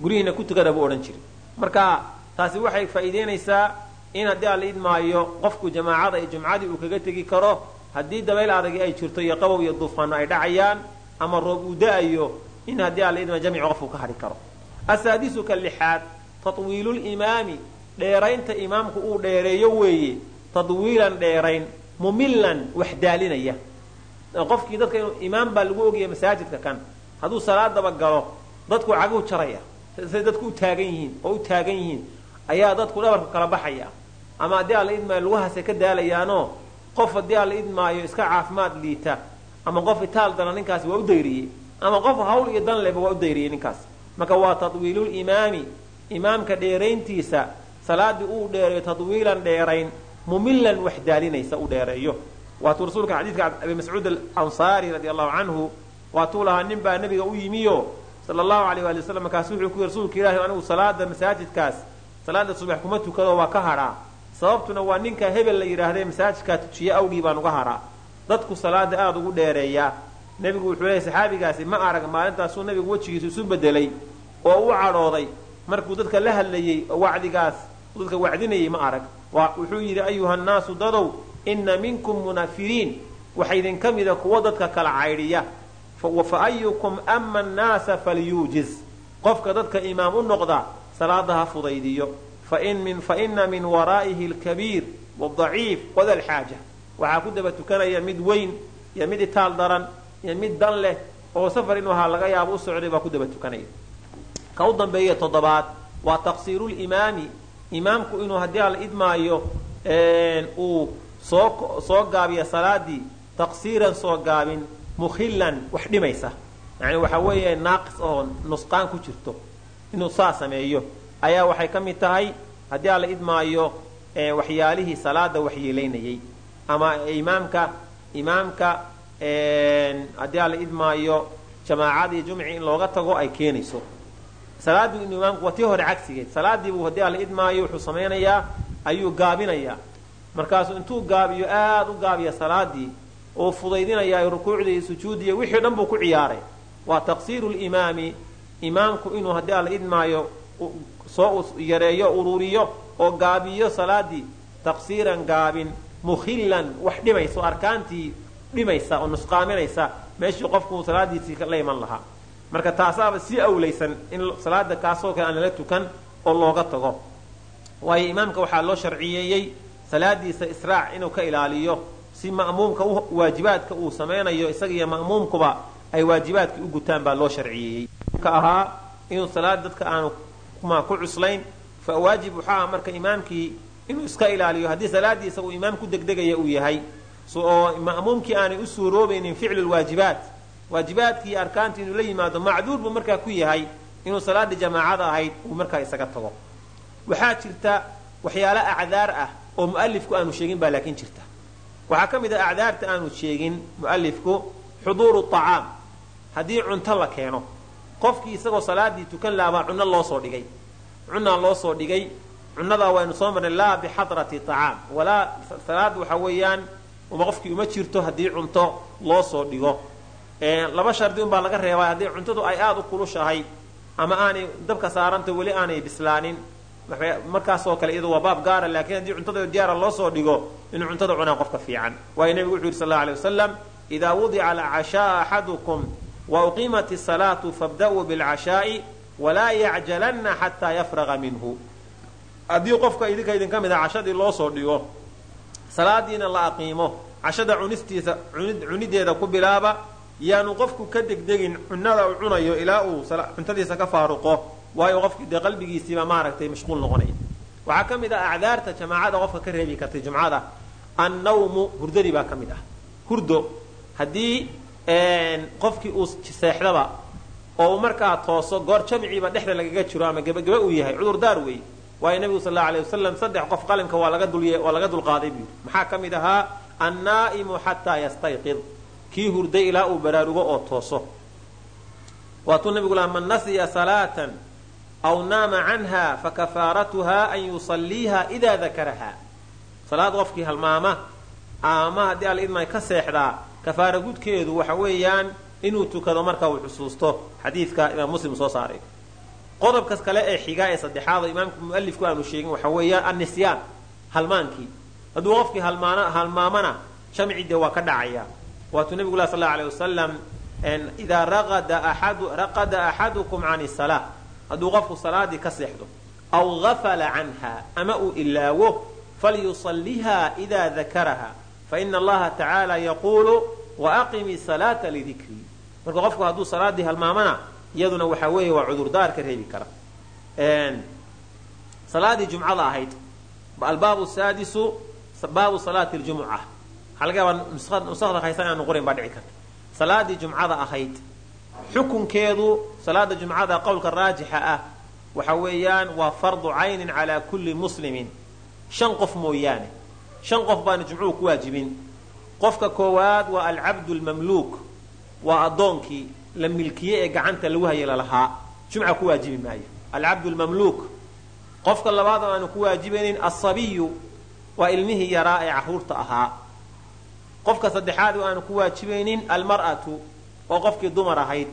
Guryihiina ku tukada buu odhan jiray. Marka taasi waxay faa'iideynaysaa in haddii aan la idmaayo qofku jamaacada iyo jumcadii uu kaga tegi karo haddii dabayl adagi ay jirto iyo qabow iyo duufaano ay dhacayaan ama roob uu da'ayo in haddii idmaayo jamci qofku ka hadhi karo. Asaadisu ka lixaad tatwiilulimaami dheeraynta imaamku uu dheereeyo weeye tadwiilan dheerayn mumillan wax daalinaya qofkii dadka inuu imaam baa lagu ogaya masaajidka kan hadduu salaadaba galo dadku caguhu jaraya say dadku u taagan yihiin oo u taagan yihiin ayaa dadku dhabarka kala baxaya. Ama haddii aan la idmaayo lugahaasay ka daalayaanoo qof haddii aan la idmaayo iska caafimaad liita ama qof itaal dana ninkaasi waa u dayriyey ama qof hawl iyo dan leba waa u dayriyey ninkaas marka waa tadwiilulimaami imaamka dheerayntiisa salaadii uu dheereeyo tadwiilan dheerayn mumillan wax daalinaysa u dheereeyo. Waatuu rasuulka xadiidka abi mascuud alansaari radi allahu canhu waatuu lahaa nin baa nabiga u yimiyo sala allahu alayh waali wasalam markaasu wuxuu ku yiri rasuulka ilaahi anigu salaada masaajidkaas salaada subax kuma tukado waa ka hadhaa sababtuna waa ninka hebel la yidhaahdae masaajidkaa tujiye awgii baan uga hadhaa dadku salaada aada ugu dheereeyaa. Nebigu wuxuu leeyay saxaabigaasi ma arag maalintaasuu nabigu wejigiisu isu bedelay oo u cadhooday. Markuu dadka la hadlayey wacdigaas dadka wacdinayay ma arag. Wuxuu yidhi ayuha nnaasu dadow inna minkum munafiriin waxa idinka mida kuwa dadka kala caydhiya. Fa ayukum ama annaasa falyuujiz. Qofka dadka imaam u noqda salaada ha fudaydiyo fa ina min waraa'ihi alkabiir wadaciif wada lxaaja waxaa ku daba tukanaya mid weyn iyo mid itaal daran iyo mid dan leh oo safar inuu ahaa laga yaabo u socday baa ku daba tukanaya ka u dambeeya toddobaad waa taqsiiru limaami imaamku inuu haddii aan la idmaayo uu soo gaabiya salaadii taqsiiran soo gaabin mukhillan wax dhimaysa yani waxa weeye naaqis oo nusqaan ku jirto inuu saa sameeyo ayaa waxay ka mid tahay haddii aan la idmaayo waxyaalihii salaada waxyeelaynayay. Ama imaamka imaamka haddii ala idmaayo jamaacadii jumci in looga tago ay keenayso. Salaadii inuu imaamku waa tii hore cagsigeed. Salaadiibuu haddii ala idmaayo wuxuu samaynayaa ayuu gaabinayaa. Markaasuu intuu gaabiyo aad u gaabiya salaadii oo fudaydinayaa rukuucdii iyo sujuudiiyo wixii dhan buu ku ciyaaray. Waa taqsiiru limaami imaamku inuu haddii ala idmaayo soo yareeyo ururiyo oo gaabiyo salaadii taqsiiran gaabin mukhillan wax dhimaysa oo arkaantii dhimaysa oo nusqaaminaysa meeshii qofku salaadiisii la iman lahaa. Marka taasaaba sii awlaysan in salaada kaasoo kale aan lala tukan oo looga tago. Waayo imaamka waxaa loo sharciyeeyey salaadiisa israac inuu ka ilaaliyo si ma'muumka waajibaadka uu samaynayo isaga iyo ma'muumkuba ay waajibaadkii u gutaan baa loo sharciyeeyey. Ahaa inuu salaad dadka aanu ma ku cuslayn fa waajib waxaa marka imaamkii inuu iska ilaaliyo. Haddii salaadiisa uu imaam ku degdegaya uu yahay oo ma'muumkii aanay u suuroobaynin ficlu lwaajibaat waajibaadkii arkaantii inuu la yimaado macduur buu markaa ku yahay inuu salaadii jamaacada ahayd uu markaa isaga tago. Waxaa jirta waxyaalo acdaar ah oo mu'alifku aanu sheegin baa laakiin jirta. Waxaa ka mid ah acdaarta aanu sheegin mu'alifku xuduuru acaam haddii cunto la keeno qofkii isagoo salaadii tukan lahabaa cunno loo soo dhigay. Cunaa loo soo dhigay. Cunadaa waynu soo marnay laa bixadrati acaam walaa salaad waxa weeyaan uma qofkii uma jirto haddii cunto loo soo dhigo. Laba shardi unbaa laga reebaa haddii cuntadu ay aada u kulushahay ama aanay dabka saaranta weli aanay bislaanin. Markaasoo kale iyadu waa baab gaara laakiin haddii cuntada diyaara loo soo dhigo inuu cuntada cunaa qofka fiican. Waayo nebigu wuxu yidhi sal alla alay wasalam idaa wudica alcashaaa axadukum uqiimat isalaatu fabda'uu bilcashaa'i walaa yacjalanna xataa yafraqa minhu haddii qofka idinka idinka mid a cashadii loo soo dhigo salaadiina la aqiimo cashada cunistiisa cunideeda ku bilaaba yaanu qofku ka degdegin cunada uu cunayo ilaa uu cuntadiisa ka faaruqo waayo qofki dee qalbigiisiiba maaragtay mashquul noqonaya waxaa ka mid ah acdaarta jamaacada qofka ka reebi kartay jumcada annawmu hurdadii baa ka mid ah hurdo haddii qofkii uu seexdaba oo uu markaa tooso goor jamciiba dhexda lagaga jiro ama gebagebe uu yahay cudurdaar weeye. Waayo nebigu sal alay wasalam saddex qof qalimka waa laga dulqaaday buu yidhi. Maxaa ka mid ahaa? Annaa'imu xataa yastayqid. Kii hurday ilaa uu baraarugo oo tooso. Waatuu nabigu laha man nasiya salaatan aw naama canha fakafaaratuha an yusalliiha idaa dakaraha. Salaad qofkii halmaama ama haddii alidmay ka seexdaa kafaara gudkeedu waxa weeyaan inuu tukado marka uu xusuusto. Xadiidka imaam muslim soo saaray. Qodobkas kale ee xigaa ee saddexaad oo mualifku aanu sheegin waxa weeyaan annisyaan halmaankii. Hadduu qofkii halmaamana jamci dee waa ka dhacaya. Waatuu nebigu lah sal alay wasalam idaa raqada axadukum can salaa hadduu qofku salaadii ka seexdo aw gafala canha ama uu ilaawo falyusaliha ida dakaraha faina allaha tacaala yaquulu waaqimi salaata lidikrii marka qofku hadduu salaadii halmaamana iyaduna waxaa weeye waa cudurdaar ka reebi kara salaadii jumcada ahayd albaabu saadisu baabu salaati ljumuca waxaa laga yaabaa haysan aanu qorin baa dhici karta salaadii jumcada ahayd xukunkeedu salaada jumcada qowlka raajixa ah waxa weeyaan waa fardu caynin calaa kulli muslimin shan qof mooyaane shan qof baana jumcuhu ku waajibin qofka koowaad waa alcabdu lmamluuk waa addoonkii la milkiye ee gacanta lagu haya lalahaa jumca ku waajibi maayo alcabdu lmamluuk qofka labaad aanu ku waajibaynin asabiyu waa ilmihii yaraa ee carruurta ahaa qofka saddexaad oo aanu ku waajibaynin almar'atu oo qofkii dumar ahayd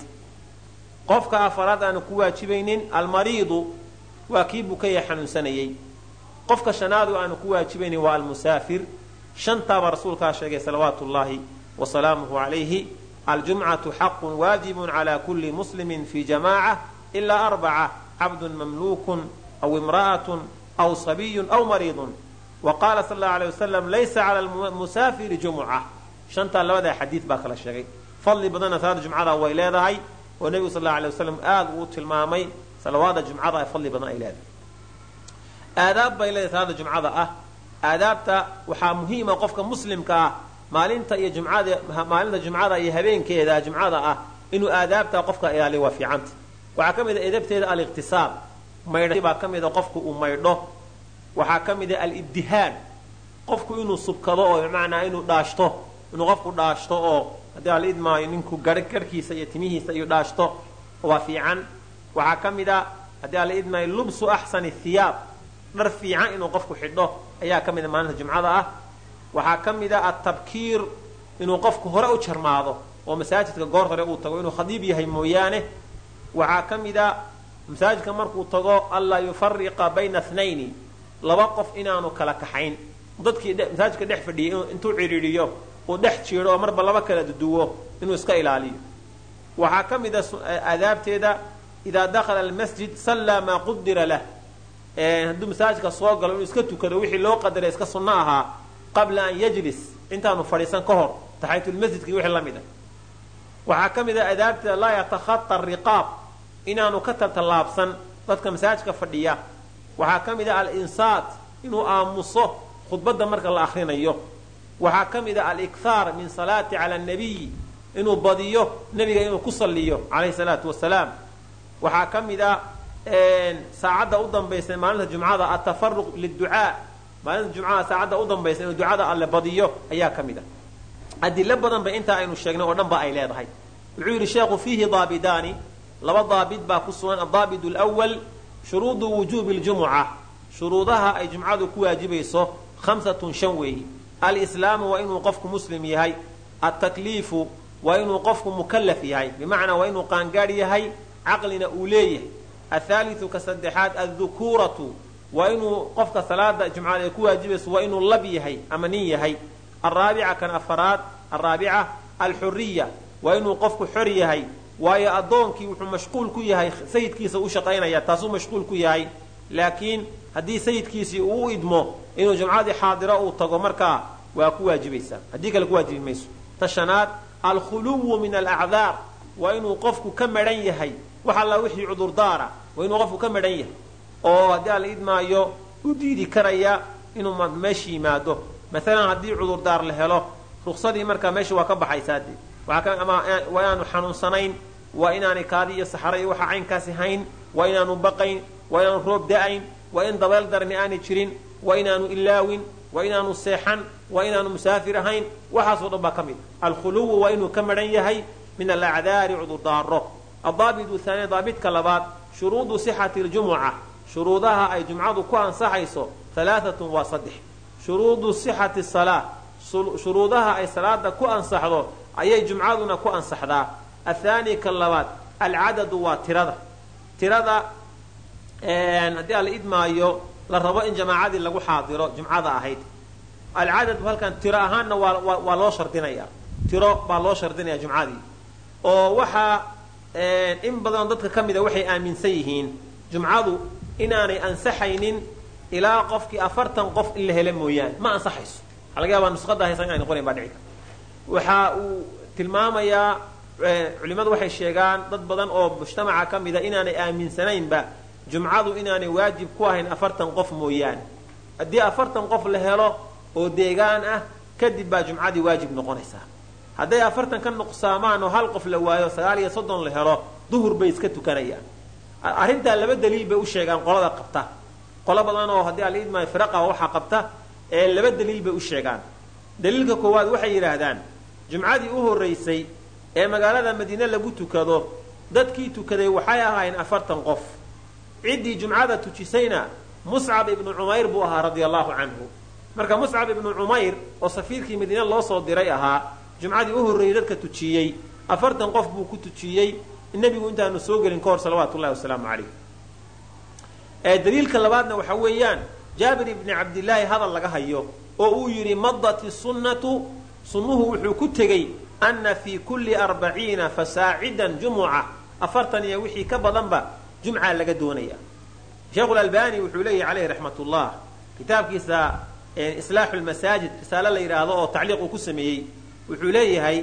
qofka afaraad aanu ku waajibaynin almariidu waa kii bukaya xanuunsanayey qofka shanaad oo aanu ku waajibaynin waa almusaafir. Shantaaba rasuulkaa sheegay salawaatu ullaahi wa salaamuhu calayhi aljumcatu xaqun waajibun cala kulli muslimin fi jamaaca ilaa arbaca cabdun mamluukun aw imra'atun aw sabiyun aw mariidun. Wa qaala sal allau alay wasalam laysa cala almusaafiri jumuca. Shantaa labadaa xadiid baa kala sheegay. Fadli badanna salaada jumcada way leedahay oo nebigu sal allau alay wasalam aada uu tilmaamay salawaada jumcada fadli badan ay leedahay aadaab bay leedahay salaada jumcada ah. Aadaabta waxaa muhiima qofka muslimka ah maalinta iyo jumcada maalinta jumcada iyo habeenkeeda jumcada ah inuu aadaabta qofka ilaaliyo waa fiicanta. Waxaa ka mid a edabteeda aliqtisaab. Maydh baa ka mida qofku uu maydho. Waxaa ka mid a alibdihaan qofku inuu subkado oo bimacnaa inuu dhaashto inuu qofku dhaashto oo haddii ala idmaayo ninku garhkiisa iyo timihiisa iyo dhaashto waa fiican. Waxaa ka mid a haddii ala idmaayo lubsu axsani thiyaab dhar fiican inuu qofku xidho ayaa ka mid a maalinta jumcada ah. Waxaa ka mid a atabkiir inuu qofku hore u jarmaado oo masaajidka goor hore uu tago inuu khadiib yahay mooyaane. Waxaa ka mid a masaajidka markuu tago anlaa yufariqa bayna thnayni laba qof inaanu kala kaxayn. Dadkii masaajidka dhex fadhiyay intuu cidhiidhiyo uu dhex jiidho oo marba laba kala duduwo inuu iska ilaaliyo. Waxaa ka mid a aadaabteeda idaa dakhala almasjid sallaa maa qudira lah hadduu masaajidka soo galo inuu iska tukado wixii loo qadaray iska sunno ahaa qabla an yajlis intaanu fadhiisan ka hor taxayatulmasjidka wixii la mid a waxaa ka mid a adaabteeda laa yatakhata riqaab inaanu ka taltallaabsan dadka masaajidka fadhiya. Waxaa ka mid a alinsaat inuu aamuso khudbadda marka la akrinayo waxaa ka mid a alikhaar min salaati cala annabiy inuu badiyo nebiga inuu ku salliyo calayhi salaatu wasalaam waxaa ka mid a saacadda u dambaysa maalinta jumcada atafaruq liducaa maalinta jumcada saacadda u dambaysa inuu ducada alle badiyo ayaa ka mid a adilo badan ba intaa aynu sheegnay oo dhan ba ay leedahay. Wuxuu yidhi sheekhu fiihi daabidaani laba daabid baa ku sugan. Adaabid lwal shuruudu wujuubi ljumuca. Shuruudaha ay jumcadu ku waajibayso hamsatun shan weeyi. Alislaamu waa inuu qofku muslim yahay. Altakliifu waa inuu qofku mukallaf yahay. Bimacnaa waa inuu qaangaadh yahay caqlina uu leeyahay athaaliu ka saddexaad addukuuratu waa inuu qofka salaada jumcada ay ku waajibayso waa inuu lab yahay ama nin yahay alraabica kan afaraad alraabica alxuriya waa inuu qofku xor yahay waayo addoonkii wuxuu mashquul ku yahay sayidkiisa u shaqaynaya taasuu mashquul ku yahay laakiin haddii sayidkiisii uu idmo inuu jumcadii xaadiro uu tago markaa waa ku waajibaysaa haddii kale ku waajibi mayso ta shanaad alkhuluwu min alacdaar waa inuu qofku ka madhan yahay wax alla wixii cudurdaara waa inuu qofku ka madhan yahay oo haddii ala idmaayo u diidi karaya inuu meesha yimaado. Maalan haddii cudurdaar la helo ruksadii markaa meesha waa ka baxaysaa dee. Waa inaanu xanuunsanayn waa inaanay kaadi iyo saxara iyo waxa caynkaasi hayn waa inaanu baqayn waa inaanu roob da'ayn waa in dabeel darni aanay jirin waa inaanu ilaawin waa inaanu seexan waa inaanu musaafir ahayn waxaasoo dhan baa ka mid. Alkhuluwu waa inuu ka madhan yahay min alacdaari cudurdaaro adaabitu haani daabidka labaad shuruudu sixati ljumuca shuruudaha ay jumcadu ku ansaxayso alaaatun waa saddex. Shuruudu sixati salaa shuruudaha ay salaada ku ansaxdo ayay jumcaduna ku ansaxdaa. Athaani ka labaad alcadadu waa tirada. Tirada haddii ala idmaayo la rabo in jamaacadii lagu xaadiro jumcada ahayd. Alcadadu halkan tiro ahaanna waa loo shardinaya tiro baa loo shardinaya jumcadii. Oo waxaa in badanoo dadka ka mida waxay aaminsan yihiin jumcadu inaanay ansaxaynin ilaa qofkii afartan qof in la hela mooyaane ma ansaxayso waxaa laga yaabaa nusqada inay noqonayn baa dhici karta. Waxa uu tilmaamayaa culimmadu waxay sheegaan dad badan oo mujtamaca ka mida inaanay aaminsanaynba jumcadu inaanay waajib ku ahayn afartan qof mooyaane haddii afartan qof la helo oo deegaan ah kadib baa jumcadii waajib noqonaysaa hadday afartan ka nuqsaamaan oo hal qof la waayo sagaal iyo soddon la helo duhur bay iska tukanayaan. Arrintaa laba daliil bay u sheegaan qolada qabta. Qolo badan oo haddii alidmaayo firaqa waxaa qabta ee laba daliil bay u sheegaan. Daliilka koowaad waxay yidhaahdaan jumcadii u horraysay ee magaalada madiine lagu tukado dadkii tukaday waxay ahaayeen afartan qof. Ciddii jumcada tujisayna muscab ibnu cumayr buu ahaa radia allahu canhu. Marka muscab ibnu cumayr oo safiirkii madiine loo soo diray ahaa jumcadii u horreeyey dadka tujiyey. Afartan qof buu ku tujiyey. Nebigu intaanu soo gelin ka hor salawaatu wasalaamu calayh. Daliilka labaadna waxa weeyaan jaabir ibni cabdillaahi hadal laga hayo oo uu yidhi madat sunnatu sunnuhu wuxuu ku tegey ana fii kulli arbaciina fasaacidan jumuca. Afartan iyo wixii ka badanba jumca laga doonaya. Sheekhulalbani wuxuu leeyahy caleyhi raxmat ullah kitaabkiisa islaaxu lmasaajid risaalo la yidhaahdo oo tacliiq uu ku sameeyey wuxuu leeyahay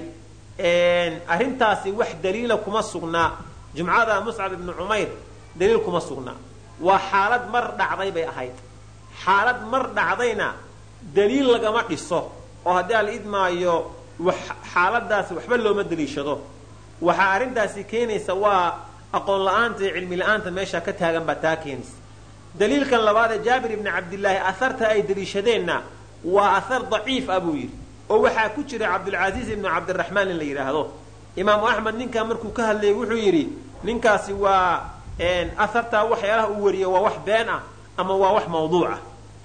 arrintaasi wax daliila kuma sugnaa jumcada muscab ibnu cumayr daliil kuma sugnaa waa xaalad mar dhacday bay ahayd. Xaalad mar dhacdayna daliil lagama dhiso oo haddii ala idmaayo xaaladaasi waxba looma daliishado. Waxaa arrintaasi keenaysa waa aqoon la'aanta iyo cilmi la'aanta meesha ka taagan baa taa keenaysa. Daliilkan labaad ee jaabir ibni cabdillaahi aharta ay daliishadeenna waa ahar daciif ah buu yidhi oo waxaa ku jira cabdulcasiis ibnu cabdiraxmaan in la yidhaahdo imaamu axmed ninkaa markuu ka hadlayay wuxuu yidhi ninkaasi waa ahartaa waxyaalaha uu wariye waa wax been ah ama waa wax mawduuca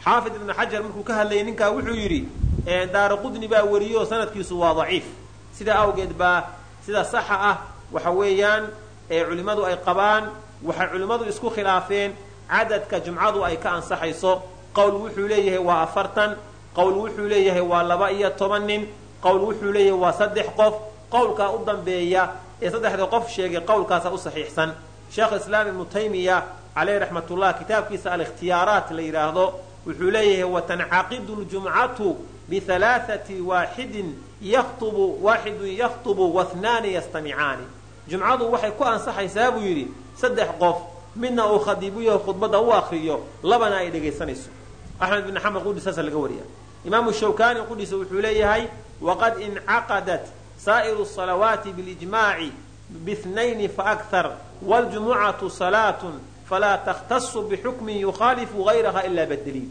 xaafid ibnu xajar markuu ka hadlayay ninkaa wuxuu yidhi daara qudni baa wariyo sanadkiisu waa daciif. Sidaa awgeed baa sida saxa ah waxa weeyaan culimmadu ay qabaan waxay culimmadu isku khilaafeen cadadka jumcadu ay ka ansaxayso. Qowl wuxuu leeyahay waa afartan qowl wuxuu leeyahay waa laba iyo toban nin qowl wuxuu leeyahay waa saddex qof. Qowlkaa u dambeeya ee saddexda qof sheegay qowlkaasa u saxiixsan. Sheekh islaam ibnu taymiya caleyh raxmatullah kitaabkiisa alikhtiyaaraat la yidhaahdo wuxuu leeyahay watancaqidu ljumcatu bihalaathati waaxidin yakhtubu waaxidun yakhtubu wahnaani yastamicaani. Jumcadu waxay ku ansaxaysaa buu yidhi saddex qof midna uu khadiibuyaho khudbadda u akriyo labana ay dhegaysanayso axmed bin xamed qudhi saasa laga wariya imaamu shawkani qudhiisa wuxuu leeyahay waqad incaqadat saa'iru salawaati bilijmaaci bihnayni faakthar waljumucatu salaatun falaa takhtasu bixukmin yukhaalifu gayraha ilaa badeliil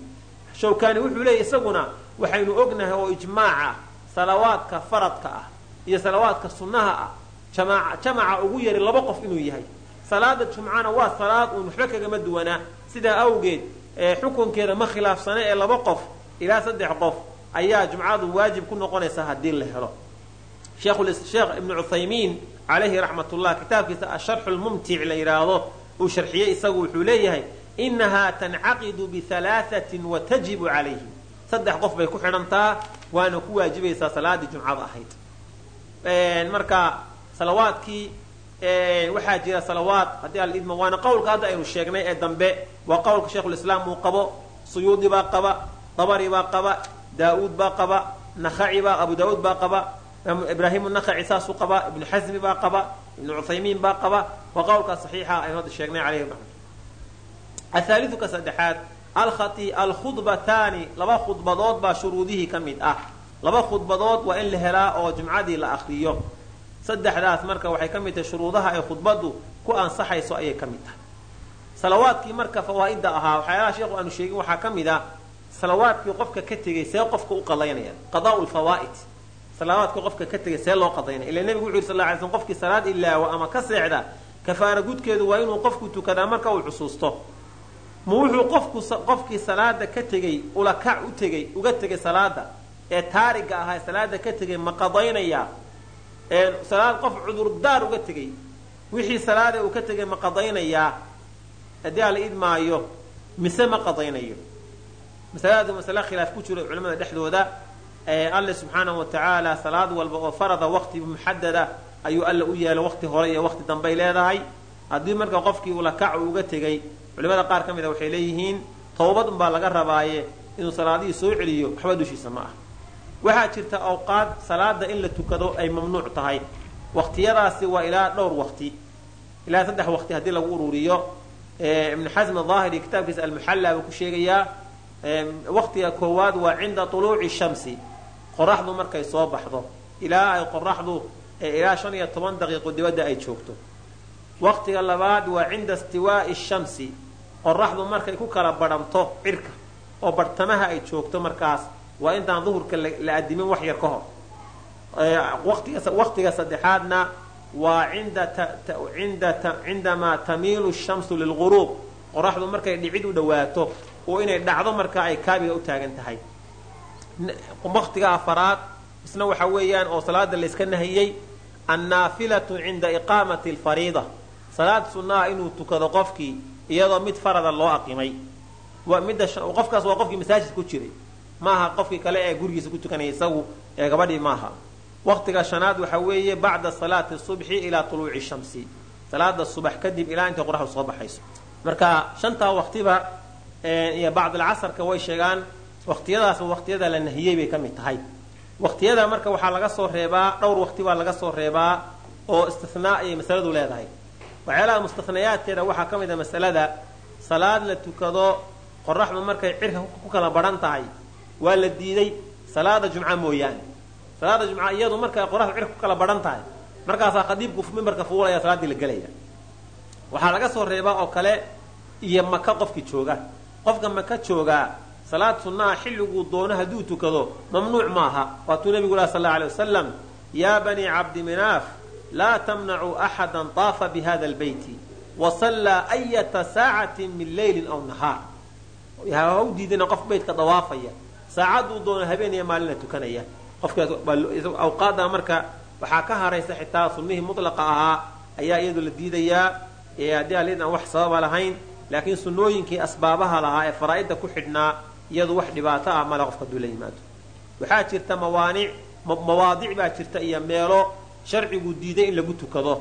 shawkani wuxuu leeyahy isaguna waxaynu ognahay oo ijmaaca salawaadka faradka ah iyo salawaadka sunnaha ah jamaca ugu yari laba qof inuu yahay. Salaada jumcana waa salaad uun waxba kagama duwanaa. Sidaa awgeed xukunkeeda ma khilaafsana ee laba qof ilaa saddex qof ayaa jumcadu waajib ku noqonaysa haddii la helo. Sheekh ibnu cuthaymiin calayhi raxmatullah kitaabkiisa asharxu lmumtic la yidhaahdo uu sharxiyey isagu wuxuu leeyahay inahaa tancaqidu bihalaahatin wa tajibu calayhim saddex qof bay ku xidhantaa waana ku waajibaysaa salaadii jumcada ahayd. Marka salawaadkii waxaa jira salawaad haddii alidma waana qowlka hadda aynu sheegnay ee dambe waa qowlka sheikhulislaam uu qabo suyuudi baa qaba dabari baa qaba daauud baa qaba nakaci baa abu daauud baa qaba ibraahimu nakaci saasuu qaba ibnu xasmi baa qaba ibnu cuthaymiin baa qaba waa qowlkaa saxiixa aynu hadda sheegnay caleyhi raxmat athaaliu ka saddexaad alkhudbataani laba khudbadood baa shuruudihii ka mid ah. Laba khudbadood waa in la helaa oo jumcadii la akriyo saddexdaas marka waxay ka mid tahay shuruudaha ay khudbadu ku ansaxayso ayay ka mid tahay. Salawaadkii marka fawaa'ida ahaa waxyaalaha sheekhu aanu sheegin waxaa salawaadkii qofka ka tegey see qofka u qadaynaya qadaau lfawaa'id salawaadkii qofka ka tegay see loo qadaynaya. Ila nebigu wuxu yiri sal ly slm qofkii salaad ilaawa ama ka seexda kafaara gudkeedu waa inuu qofku tukadaa marka uu xusuusto. Ma wuxuu qofku qofkii salaada ka tegey ulakac u tegey uga tegay salaada ee taariga ahaa salaada ka tegay ma qadaynayaa. Salaad qof cudurdaar uga tegey wixii salaada uu ka tegay ma qadaynayaa. Haddii ala idmaayo mise ma qadaynayo masaladaadu masale khilaaf ku jiro culamada dhexdooda alle subxaanahu wa tacaala salaad walba oo farada waqti muxadada ayuu alle u yeelo waqti hore iyo waqti dambay leedahay. Haddii marka qofkii uu uga tegey culimada qaar ka mid a waxay leeyihiin towbad unbaa laga rabaaye inuu salaadihii soo celiyo waxba dushiisa ma ah. Waxaa jirta awqaad salaada in la tukado ay mamnuuc tahay. Waqtiyadaasi waa ilaa dhowr waqti ilaa saddex waqti haddii lagu ururiyo. Ibnu xasm aahiri kitaabkiisa almuxalla buu ku sheegayaa waqtiga koowaad waa cinda tuluuci shamsi. Qoraxdu markay soo baxdo ilaa ay qoraxdu ilaa shan iyo toban daqiiqo dibadda ay joogto. Waqtiga labaad waa cinda istiwaai shamsi. Qoraxdu markay ku kala badhanto cirka oo barhtamaha ay joogto markaas waa intaan duhurka la adimin wax yar ka hor. Waqtiga saddexaadna waa cindamaa tamiilu shamsu lilguruub qoraxdu markay dhicid u dhawaato oo inay dhacdo markaa ay kaabiga u taagan tahay. Waqtiga afaraad isna waxa weeyaan oo salaada layska nahiyey annaafilatu cinda iqaamati alfariida. Salaad sunnaha inuu tukado qofkii iyadoo mid farada loo aqimay. Qofkaas waa qofkii masaajid ku jiray. Maaha qofkii kale ee gurigiisa ku tukanaya isagu ee gabadhii maaha. Waqtiga shanaad waxa weeye bacda salaati subxi ilaa tuluuci shamsi. Salaada subax kadib ilaa intay qoraxdu soo baxayso. Marka shantaa waqtiba iyo bacdalcasarka way sheegaan waqtiyadaas waqtiyada la nahiyey bay ka mid tahay. Waqtiyada marka waxaa laga soo reebaa dhowr waqti baa laga soo reebaa oo istinaa ayay masaladu leedahay. Waxyaalaha mustahnayaadkeeda waxaa ka mid a masalada salaad la tukado qoraxdu markay cirka ku kala badhan tahay waa la diiday salaada jumca mooyaane. Salaada jumca iyadu markay qoraxdu cirka ku kala badhan tahay markaasaa khadiibku mimbarka fuulaya salaaddii la gelaya waxaa laga soo reebaa oo kale iyo maka qofkii jooga qofka maka joogaa salaad sunnaha xilliguu doono hadduu tukado mamnuuc maaha. Waatuu nebigu laha sal alay wasalam yaa banii cabdi minaaf laa tamnacuu axada طaafa bihada albeyti wasallaa ayata saacatin min leylin aw nahaar. Ha u diidana qof beytka dawaafaya. Saacaduu doono habeeniya maalina tukanaya. Qofkaas awqaada marka waxaa ka haraysa xitaa sunnihii mutlaqa ahaa ayaa iyadu la diidayaa. Haddii alid aan wax sababa lahayn laakiin sunnooyinkii asbaabaha lahaa ee faraa'idda ku xidhnaa iyadu wax dhibaato ah male qofka haduu la yimaado. Waxaa jirta mawaanic mawaadic baa jirta iyo meelo sharcigu diiday in lagu tukado.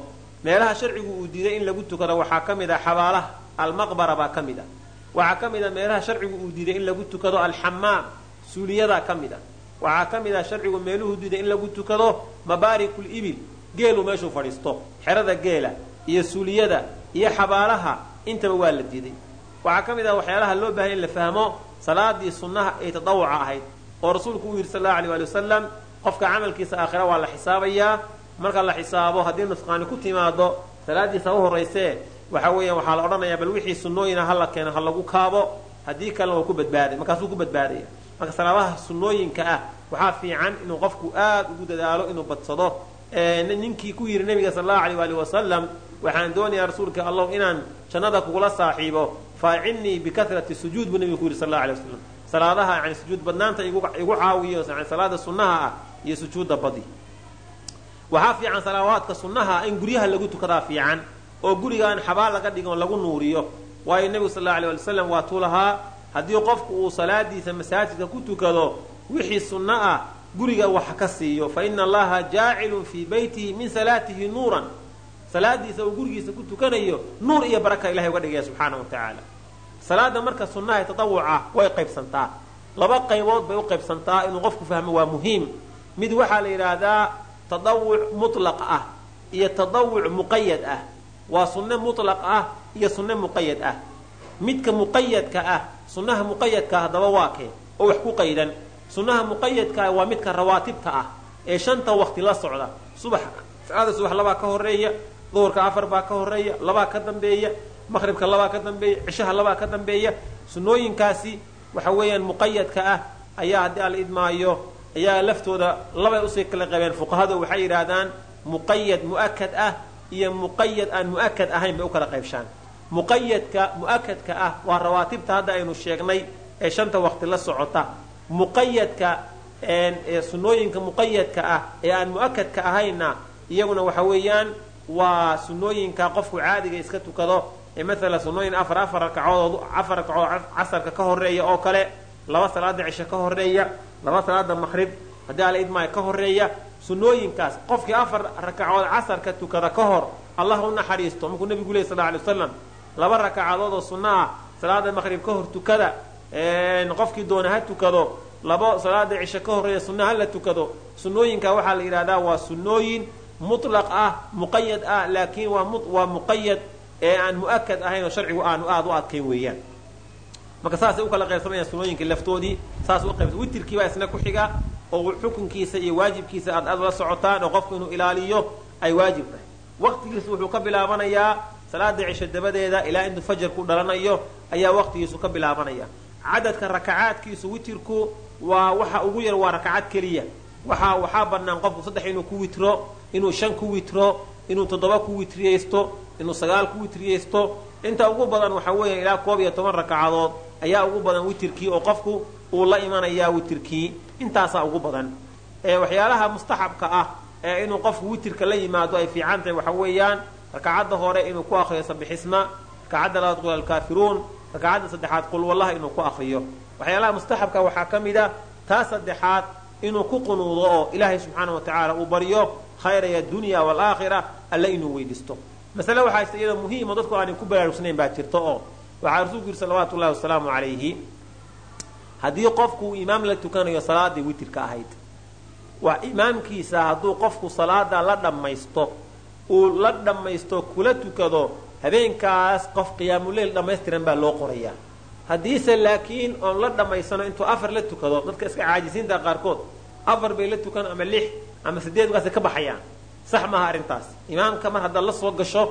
Meelaha sharcigu uu diiday in lagu tukado waxaa ka mid ah xabaalaha almaqbara baa ka mid ah. Waxaa ka mid a meelaha sharcigu uu diiday in lagu tukado alxamaam suuliyadaa ka mid ah. Waxaa ka mid ah sharcigu meeluhu diiday in lagu tukado mabaarikul ibil geelu meeshuu fadhiisto xerada geela iyo suuliyada iyo xabaalaha intaba waa la diiday. Waxaa ka mid ah waxyaalaha loo baahanya in la fahmo salaadii sunnaha ee tadawuca ahayd oo rasuulku uu yidhi sal allau alay ali wasalam qofka camalkiisa aakhira waa la xisaabayaa. Marka la xisaabo haddii nusqaani ku timaado salaadiisa u horraysee waxa weeyaan waxaa la odhanayaa bal wixii sunnooyina ha la keeno ha lagu kaabo haddii kalena waa ku badbaaday. Markaasuu ku badbaadaya. Marka salaadaha sunnooyinka ah waxaa fiican inuu qofku aad ugu dadaalo inuu badsado. Ninkii ku yidhi nabiga sal allahu aleyh waali wasalam waxaan doonayaa rasuulka allahu inaan jannada kugula saaxiibo faacinnii bikahrati sujuud buu nabiga ku yidhi sal allau alay wasalam salaadaha yani sujuud badnaanta igu caawiyo salaada sunnaha ah iyo sujuudda badi. Waxaa fiican salaawaadka sunnaha in guryaha lagu tukadaa fiican oo gurigaan xabaal laga dhigo lagu nuuriyo. Waayo nebigu sal allau alay wasalam waa tuu haddii qofku uu salaadiisa masaajidka ku tukado wixii sunno ah guriga wax ka siiyo. Fa ina allaha jaacilun fii beytihi min salaatihi nuuran salaadiisa uu gurigiisa ku tukanayo nuur iyo baraka ilahay uga dhigaya subxaana wa tacaala. Salaada marka sunnaha tatawuca way qaybsantaa. Laba qaybood bay u qaybsantaa inuu qofku fahmo waa muhiim. Mid waxaa la yidhaahdaa tadawuc mutlaq ah iyo tadawuc muqayad ah. Waa sunne mutlaq ah iyo sunne muqayad ah. Midka muqayadka ah sunnaha muqayadka haddaba waa kee? Oo wax ku qaydan. Sunnaha muqayadkaa waa midka rawaatibta ah ee shanta waqti la socda. Subax salaada subax labaa ka horreeya duhurka afar baa ka horreeya labaa ka dambeeya maqribka labaa ka dambeeya cishaha labaa ka dambeeya. Sunnooyinkaasi waxa weeyaan muqayadka ah ayaa haddii ala idmaayo ayaa laftooda labay u sii kala qabeen. Fuqahadu waxay yidhaahdaan muqayad mu'akad ah iyo muqayad aan mu'akad ahayn bay u kala qaybshaan. Muqayadka mu'akadka ah waa rawaatibta hadda aynu sheegnay ee shanta waqti la socota. Muqayadka sunnooyinka muqayadka ah ee aan mu'akadka ahayna iyaguna waxa weeyaan waa sunnooyinka qofku caadiga iska tukado ee maalan sunnooyin afar afar rakacood afar rakacood casarka ka horreeya oo kale laba salaada cisho ka horreeya laba salaada maqrib haddii ala idmaayo ka horreeya sunnooyinkaas qofkii afar rakacood casarka tukada ka hor allah u naxariisto markuu nebigu ley sal alay waslam laba rakacadood oo sunno ah salaada maqrib ka hor tukada qofkii doona ha tukado labo salaada cisho ka horreeya sunna ha la tukado sunnooyinka waxaa la yidhahdaa waa sunnooyin mutlaq ah muqayad ah laakiin waa muqayad ee aan mu'akad ahayn oo sharcigu aanu aada u adkayn weeyaan. Marka saasay u kala qaybsamayaan sunnooyinkii laftoodii saas u qayb witirkii baa isna ku xiga oo xukunkiisa iyo waajibkiisa aad aad la socotaan oo qofku inuu ilaaliyo ay waajib tahay. Waqtigiisu wuxuu ka bilaabanayaa salaada cisho dabadeeda ilaa intuu fajarku dhalanayo ayaa waqtigiisu ka bilaabanaya cadadka rakacaadkiisu witirku waa waxa ugu yar waa rakacad keliya. Waxa waxaa bannaan qofku saddex inuu ku witro inuu shan ku witro inuu toddoba ku witriyeysto inuu sagaal ku witriyeysto inta ugu badan waxa weeya ilaa koob iyo toban rakacadood ayaa ugu badan witirkii oo qofku uu la imanayaa witirkii intaasaa ugu badan. Waxyaalaha mustaxabka ah ee inuu qofku witirka la yimaado ay fiican tahay waxa weeyaan rakacadda hore inuu ku akriyo sabixisma rakacadda labaad qul alkaafiruun rakacadda saddexaad qul wallaha inuu ku akriyo waxyaalaha mustaxabka waxaa ka mid a taa saddexaad inuu ku qunuudo oo ilaahay subxaana wa tacaala uu baryo khayraya dunya waalaakhira alle inuu weydiisto. Masale waxaa jirta iyadoo muhiimo dadku aanay ku baraarugsanayn baa jirta oo waxaa rasuulku yidhi salawaatu ullahi wasalaamu calayhi haddii qofku imaam la tukanayo salaadii witirka ahayd. Waa imaamkiisa hadduu qofku salaada la dhammaysto uu la dhammaysto kula tukado habeenkaas qof qiyaamuleyl dhammaystiran baa loo qorayaa. Haddiise laakiin oon la dhammaysano intuu afar la tukado dadka iska caajisiinta qaarkood afar bay la tukan ama lix ama sideed markaasay ka baxayaan. Sax maaha arrintaas. Imaamka mar haddaad la soo gasho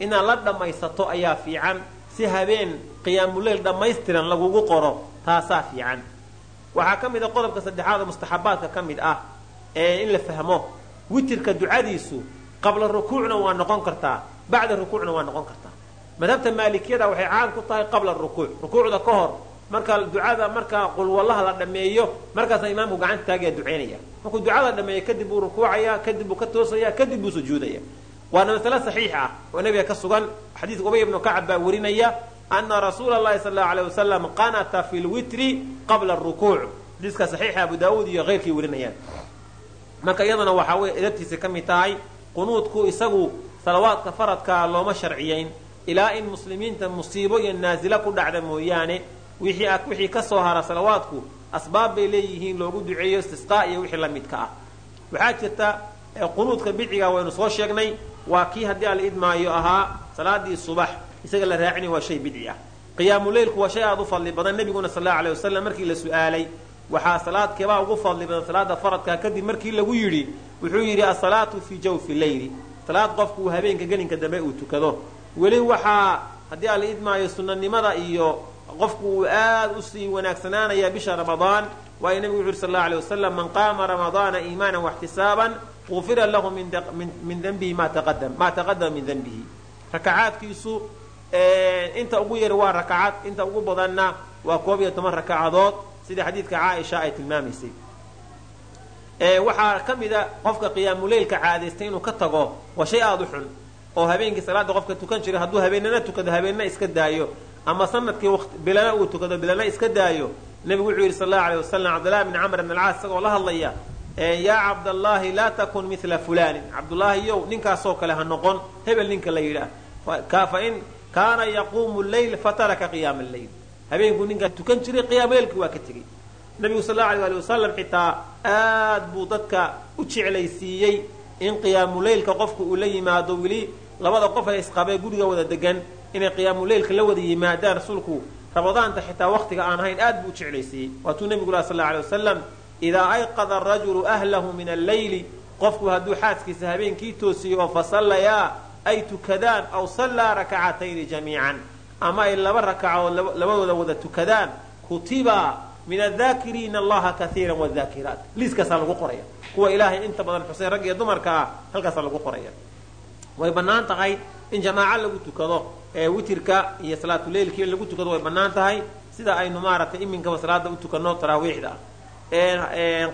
inaad la dhammaysato ayaa fiican. Si habeen qiyaamuleyl dhammaystiran lagugu qoro taasaa fiican. Waxaa ka mid a qodobka saddexaad oo mustaxabaadka ka mid ah ee in la fahmo witirka ducadiisu qabla rukuucna waa noqon kartaa bacda rukuucna waa noqon kartaa. Madhabta maalikiyada waxay caan ku tahay qabla rukuuc. Rukuucda ka hor marka ducada markaa qulwallaha la dhameeyo markaasa imaamku gacanta taagaya ducaynaya markuu ducada dhameeyo kadib buu rukuucaya kadib buu ka toosaya kadib buu sujuudaya. Waana masale saxiix ah oo nebiga ka sugan xadiiska ubay ibnu kacab baa warinaya ana rasuula allahi sal allau alay wasalam qanata fi lwitri qabla rukuuc. Xadiiska saxiixa abu daauud iyo keyrkii warinayaan. Marka iyadana waxaa wey edabtiisa ka mid tahay qunuudku isagu salawaadka faradkaa looma sharciyayn ilaa in muslimiinta musiibo iyo naasila ku dhacda mooyaane wixii ka soo hara salawaadku asbaab bay leeyihiin loogu duceeyo istisqaa iyo wixii la midka ah. Waxaa jirta qunuudka bidciga waynu soo sheegnay waa kii haddii ala idmaayo ahaa salaadii subax isaga la raacina waa shay bidci ah. Qiyaamuleylku waa shay aada u fadli badan nebiguna sal allau alay wasalam markii la su'aalay waxaa salaadkeebaa ugu fadli badan salaada faradka kadib markii lagu yidhi wuxuu yidhi asalaatu fii jawfi leyli. Salaad qofku habeenka gelinka dambe uu tukado. Weli waxaa haddii ala idmaayo sunanimada iyo qofku uu aad u sii wanaagsanaanaya bisha ramadaan waayo nebigu wuxu yuri sal allau alay wasalam man qaama ramadaana iimaanan waxtisaaban ufira lahu min denbihi ma taqadama min denbihi rakacaadkiisu inta ugu yari waa rakacad inta ugu badanna waa koob iyo toban rakacadood sida xadiidka caaisha ay tilmaamaysay. Waxaa ka mida qofka qiyaamuleylka caadaystay inuu ka tago waa shay aada u xun oo habeenkii salaada qofka tukan jiray hadduu habeenana tukado habeenna iska daayo ama sannadkii bilana uu tukado bilana iska daayo. Nebigu wuxuu yidhi sal allau alay wasalam cabdillahi bni camr bn alcaas isagoo la hadlaya yaa cabdallaahi laa takun mila fulanin cabdullaahi yow ninkaasoo kale ha noqon hebel ninka la yidhaah. Fain kaana yaquumu leyl fataraka qiyaama leyl habeenkuu ninkaa tukan jiray qiyaamuleylkii waa ka tegey. Nebigu sal allau alay wasalam xitaa aad buu dadka u jeclaysiiyey in qiyaamuleylka qofku uu la yimaado weli labada qof ee isqabee guriga wada degan inay qiyaamuleylka la wada yimaadaan rasuulku ramadaanta xitaa waktiga aan ahayn aad buu u jeclaysiiyey waatuu nebigu lah sal alay wasalam idaa ayqada arajulu ahlahu min alleyli qofku hadduu xaaskiisa habeenkii toosiyo oo fasallayaa ay tukadaan aw sallaa rakacatayni jamiican ama ay laba rakacood labadooda wada tukadaan kutiba min adakiriina allaha kaiira wadaakiraat liiskaasaa lagu qoraya. Kuwa ilaahay inta badan xuseen rag iyo dumarka ah halkaasaa lagu qoraya. Way bannaan tahay in jamaaco lagu tukado ee witirka iyo salaatuleylkii lagu tukado way bannaan tahay sida aynu maaragtay iminkaba salaada u tukano taraawiixda.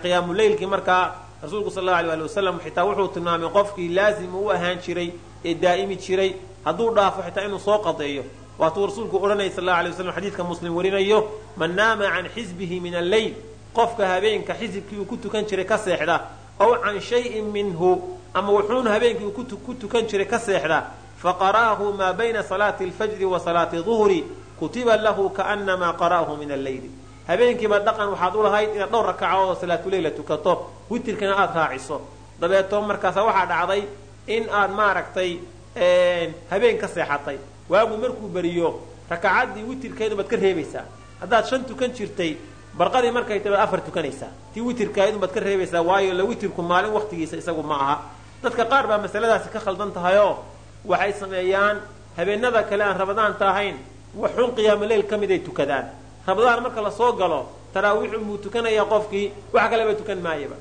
Qiyaamuleylkii markaa rasuulku sal allau alay ali wasalam xitaa wuxuu tilmaamay qofkii laazima u ahaan jiray ee daa'imi jiray hadduu dhaafo xitaa inuu soo qadeeyo. Waatuu rasuulku odhanaya sal allau alay waslam xadiidka muslim warinayo man naama can xisbihi min alleyl qofka habeenka xisibkii uu ku tukan jiray ka seexda aw can shayin minhu ama wuxuun habeenkii uu ku tukan jiray ka seexda faqara'ahu maa bayna salaati alfajri wa salaati duhri kutiba lahu kaanamaa qara'ahu min alleyli habeenkiiba dhaqan waxaad u lahayd inaad dhowr rakacood oo salaatuleyla tukato witirkana aada raaciso. dabeeto markaasa waxaa dhacday in aad maaragtay habeen ka seexatay. waagu markuu beriyo rakacaddii witirkeedu baad ka reebaysaa. haddaad shan tukan jirtay barqadii markay tabaad afar tukanaysaa. tii witirkaedu baad ka reebaysaa waayo la witirku maalin waktigiisa isagu ma aha. dadka qaar baa masaladaasi ka khaldan tahayoo waxay sameeyaan habeenada kale aan rabadaanta ahayn waxun qiyaamoleyl ka miday tukadaan. Rabadaan marka la soo galo taraawiixun buu tukanayaa qofkii wax kaleba tukan maayaba.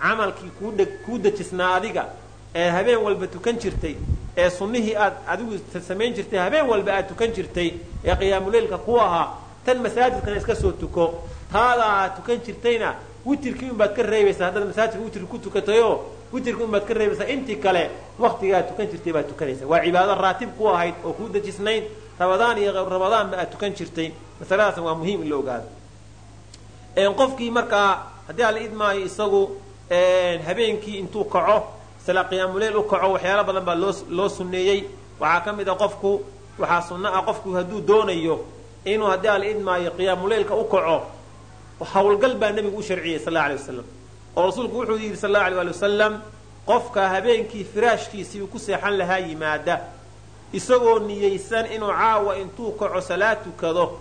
Camalkii kuu dejisnaa adiga ee habeen walba tukan jirtay ee sunnihii aad adigu samayn jirtay habeen walba aad tukan jirtay ee qiyaamuleylka ku ahaa tan masaajidkana iska soo tuko. Taada aad tukan jirtayna witirkii unbaad ka reebaysaa haddaad masaajidka witir ku tukatayoo witirkii unbaad ka reebaysaa intii kale waktigaad tukan jirtay baad tukanaysa waa cibaado raatib ku ahayd oo kuu dejisnayd. Rabadaan iyo rabadaanba aad tukan jirtay. Masaladaasna waa muhiim in la ogaado. Qofkii markaa haddii ala idmaayo isagu habeenkii intuu kaco sala qiyaamuleyl u kaco waxyaalo badan baa loo sunneeyey. Waxaa ka mid a qofku waxaa sunno ah qofku hadduu doonayo inuu haddii ala idmaayo qiyaamuleylka u kaco howlgal baa nebigu u sharciyey sal alla alay wasalam oo rasuulku wuxuu yidhi sal allau alay ali wasalam qofka habeenkii firaashkiisii uu ku seexan lahaa yimaada isagoo niyeysan inuu caawa intuu kaco salaad tukado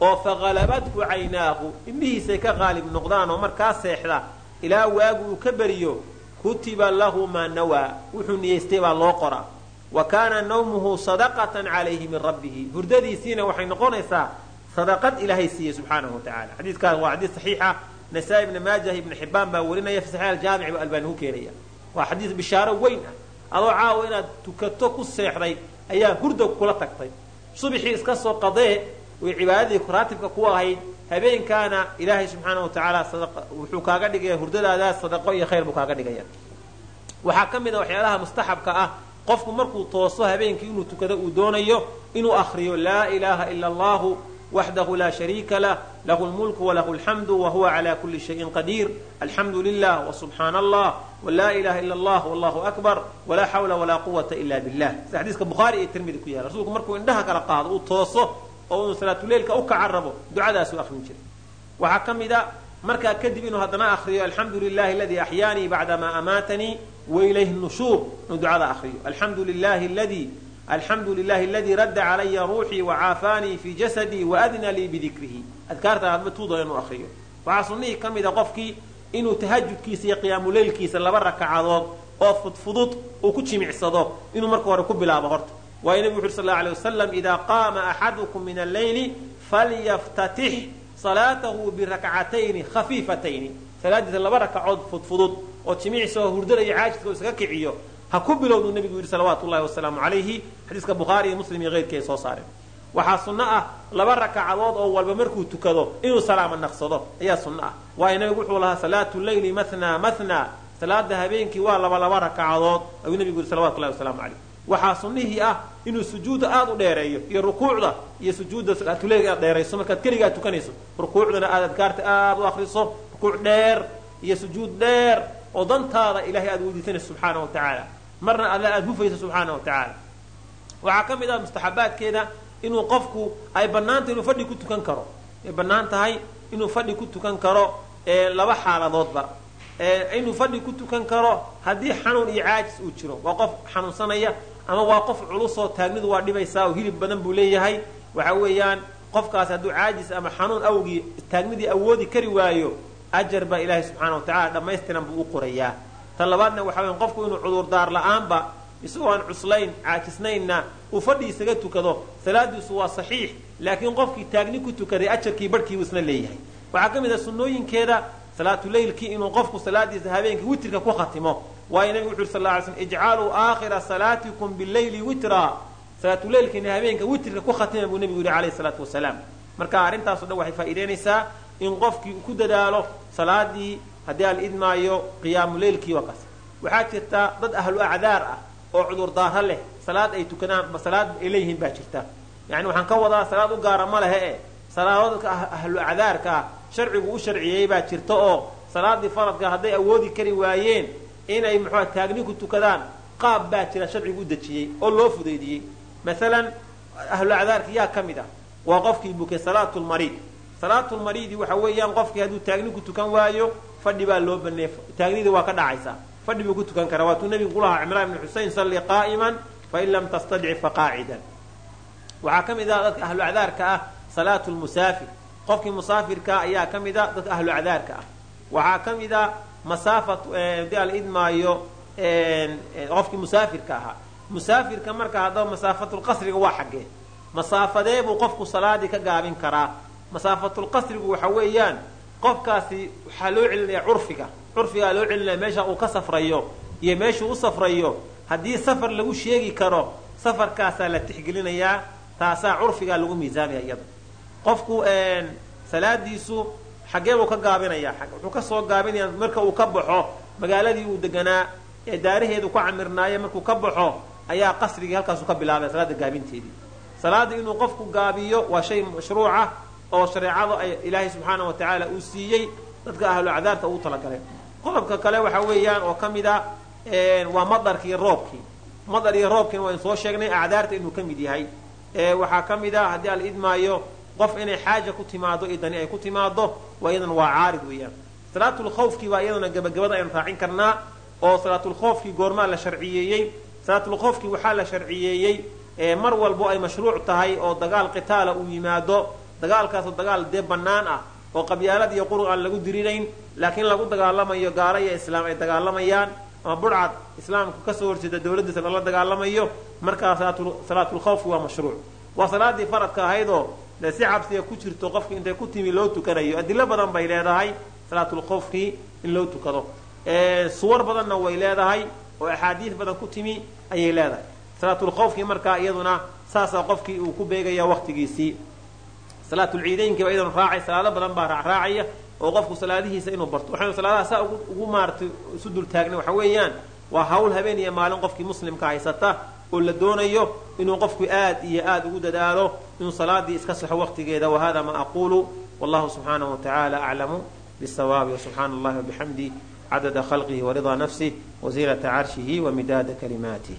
oo faqalabadku caynaahu indhihiisay ka qaalib noqdaan oo markaa seexda ilaa waagu uu ka beriyo kutiba lahu maa nawaa wuxuu niyeystay baa loo qoraa wa kaana nawmuhu sadaqatan calayhi min rabbihi. Hurdadiisiina waxay noqonaysaa sadaqad ilaahay siiyey subxaanahu watacaala xadiidkaas waa xadiis saxiixa nasaa-i ibni maajah ibni xibbaan baa warinaya fi saxiix aljaamic buu albaani ku keenaya. Waa xadiis bishaaro weyn ah. Adoo caawa inaad tukato ku seexday ayaa hurda kula tagtay. Subxii iska soo qadee way cibaadadii raatibka ku ahayd habeenkaana ilaahay subxaanahu watacaala wuxuu kaaga dhigaya hurdadaadaas sadaqo iyo khayr buu kaaga dhigaya. Waxaa ka mid a waxyaalaha mustaxabka ah qofku markuu tooso habeenkii inuu tukado uu doonayo inuu akriyo laa ilaaha ila allahu waxdahu laa shariika lah lahu lmulku walahu alxamdu wahuwa cala kuli shayin qadiir alxamdu lilah wasubxaana allah wlaa ilaha ila allah wallahu akbar walaa xawla walaa quwata ila billah sida xadiiska bukhaari iyo tirmidi ku yaalla rasuulku markuu indhaha kala qaado uu tooso oo uu salaatuleilka u kacarabo ducadaasuu akrin jiray. Waxaa ka mid a markaa kadib inuu haddana akriyo alxamdu lilahi aladii axyaanii bacdamaa amaatanii wailayhi nushuur inuu ducada akriyo alxamdu lilahi ladii alxamdu lilahi aladii radda calaya ruuxii wacaafaanii fii jasadii waadna lii bidikrihi. Adkaarta hadba tuudoona inuu akriyo waxaa sunnihii ka mid a qofkii inuu tahajudkiisa iyo qiyaamuleylkiisa laba rakacadood oo fudfudud uu ku jimicsado inuu marka hore ku bilaabo horta. Waayo nebigu wuxu ur sal lla alay wasalam idaa qaama axadukum min alleyli falyaftatix salaatahu birakcatayni khafiifatayni. Salaadiisa laba rakacood fudfudud oo jimicsi oo hurdada iyo caajiska uu isaga kiciyo ha ku bilowduu nebigu yidhi salawaatu llahi wasalaamu calayhi xadiiska bukhaari iyo muslim iyo keyrkii ay soo saareen waxaa sunno ah laba rakacadood oo walba markuu tukado inuu salaama naqsado. Ayaa sunno ah. Waayo nebigu wuxuu lahaa salaatu leyli mathnaa mathnaa. Salaada habeenkii waa laba laba rakacadood ayuu nebigu yidhi salawatu wasalaamu calayh. Waxaa sunnihii ah inuu sujuudda aada u dheereeyo iyo rukuucda iyo sujuudda salaatuleyga aad dheerayso. Markaad keligaa tukanayso rukuucdana aad adkaarta aada u akriso rukuuc dheer iyo sujuud dheer oo dantaada ilahay aad weydiisanayso subxaana wa tacaala marna alla aada hufayso subxaana wa tacaala. Waxaa ka mid ah mustaxabaadkeeda inuu qofku ay bannaanta inuu fadhi ku tukan karo. Ay bannaan tahay inuu fadhi ku tukan karo laba xaaladoodba. Inuu fadhi ku tukan karo haddii xanuun iyo caajis uu jiro waa qof xanuunsanaya ama waa qof culusoo taagnidu waa dhibaysaa oo hilib badan buu leeyahay. Waxa weeyaan qofkaas hadduu caajis ama xanuun awgii taagnidii awoodi kari waayo ajar baa ilaahay subxaana wa tacala dhammaystiran buu u qorayaa ta labaadna waxa weyan qofku inuu cudurdaar la'aanba isagoo aan cuslayn caajisnaynna uu fadhi isaga tukado salaadiisu waa saxiix laakiin qofkii taagni ku tukaday ajarkii barhkiibuu isna leeyahay. Waxaa ka mid a sunnooyinkeeda salaatuleylkii inuu qofku salaadiisa habeenkii witrka ku khatimo. Waayo nebigu wuxu uri sal ly slm ijcaluu aakhira salaatikum bileyli witra. Salaatuleylkiina habeenka witrka ku khatima buu nebigu yihi calayhi salaatu wasalaam marka arrintaaso dhan waxay faa'iidaynaysaa in qofkii ku dadaalo salaadii haddii aan idmaayo qiyaamuleylkii waa kaas waxaa jirta dad ahlu acdaar ah oo cudurdaaro leh salaad ay tukadaan salaad ay leeyihiin baa jirta. Yani waxaan ka wadaa salaad u gaara ma lehe e salaadadka ahlu acdaarka ah sharcigu u sharciyey baa jirta oo salaadii faradka hadday awoodi kari waayeen inay muxua taagni ku tukadaan qaab baa jira sharcigu u dejiyey oo loo fudaydiyey maalan ahlu acdaarka yaa ka mid ah waa qofkii bukay salaatulmariid salaatulmariidi waxa weeyaan qofkii hadduu taagni ku tukan waayo fadhi baa loo baneey taagnidii waa ka dhacaysaa. Fadhi buu ku tukan karaa. Waatuu nebigu kulahaa cimraan ibni xusein salli qaa'iman fain lam tastadci faqaacidan waxaa ka mid ah dadka ahlu acdaarka ah salaatu lmusaafir qofkii musaafirkaa ayaa ka mid a dadka ahlu acdaarka ah. Waxaa ka mid a masaafa haddii ala idmaayo qofkii musaafirka ahaa. Musaafirka marka haddaba masaafatulqasriga waa xaggee. Masaafadee buu qofku salaadii ka gaabin karaa. Masaafatulqasrigu waxa weeyaan qofkaasi waxaa loo celinayaa curfiga. Curfigaa loo celinaya meesha uu ka safrayo iyo meeshuu u safrayo. Haddii safar lagu sheegi karo safarkaasaa la tixgelinayaa taasaa curfigaa lagu miisaamaya iyada. Qofku salaadiisu xaggee buu ka gaabinaya wuxuu ka soo gaabinaya marka uu ka baxo magaaladii uu deganaa ee daaraheedu ku camirnaaye markuu ka baxo ayaa qasrigii halkaasu ka bilaabaya salaada gaabinteedii. Salaada inuu qofku gaabiyo waa shay mashruuca oo shareecadu ay ilaahay subxaana wa tacaala uu siiyey dadka ahlu acdaarta uu talagalay. Qodobka kale waxa weeyaan oo ka mid a waa madarki iyo roobkii. Madar iyo roobkiina waynu soo sheegnay acdaarta inuu ka mid yahay. Waxaa ka mid a haddii ala idmaayo qof inay xaaja ku timaado iyo dani ay ku timaado waa iyadana waa caarid weeyaan. Salaatulkhawfkii baa iyadana gabagabada aynu raacin karnaa oo salaatulkhawfkii goormaa la sharciyeeyey salaatulkhawfkii waxaa la sharciyeeyey mar walbo ay mashruuc tahay oo dagaal qitaala uu yimaado dagaalkaasoo dagaal dee bannaan ah oo qabyaalad iyo qurun aan lagu dirinayn laakiin lagu dagaalamayo gaala iyo islaam ay dagaalamayaan ama budhcad islaamku ka soo horjeeda dawladdiisa lala dagaalamayo markaa salaatulkhawfki waa mashruuc. Waa salaadii faradka ahaydoo de si cabsiga ku jirto qofki intay ku timi loo tukanayo adilo badan bay leedahay salaatulkhowfkii in loo tukado. Suwar badanna way leedahay oo axaadiis badan ku timi ayay leedahay. Salaatulkhowfkii markaa iyaduna saasaa qofkii uu ku beegaya waqtigiisii salaatulciideynkii baa iyaduna raacay salaado badan baa raacraacaya oo qofku salaadihiisa inuu barto. Waxaynu salaadaha saa ugu maaratay isu dul taagnay. Waxa weeyaan waa hawl habeen iyo maalin qofkii muslimka haysata oo la doonayo inuu qofku aad iyo aad ugu dadaalo inuu salaadii iska saxo waqtigeeda. Wahada ma aqulu wallahu subxaanahu watacaala aclamu bisawaabi wsubxaana allahi wabixamdi cadada khalqihi waridaa nafsih waziinata carshihi wamidaada kalimaatih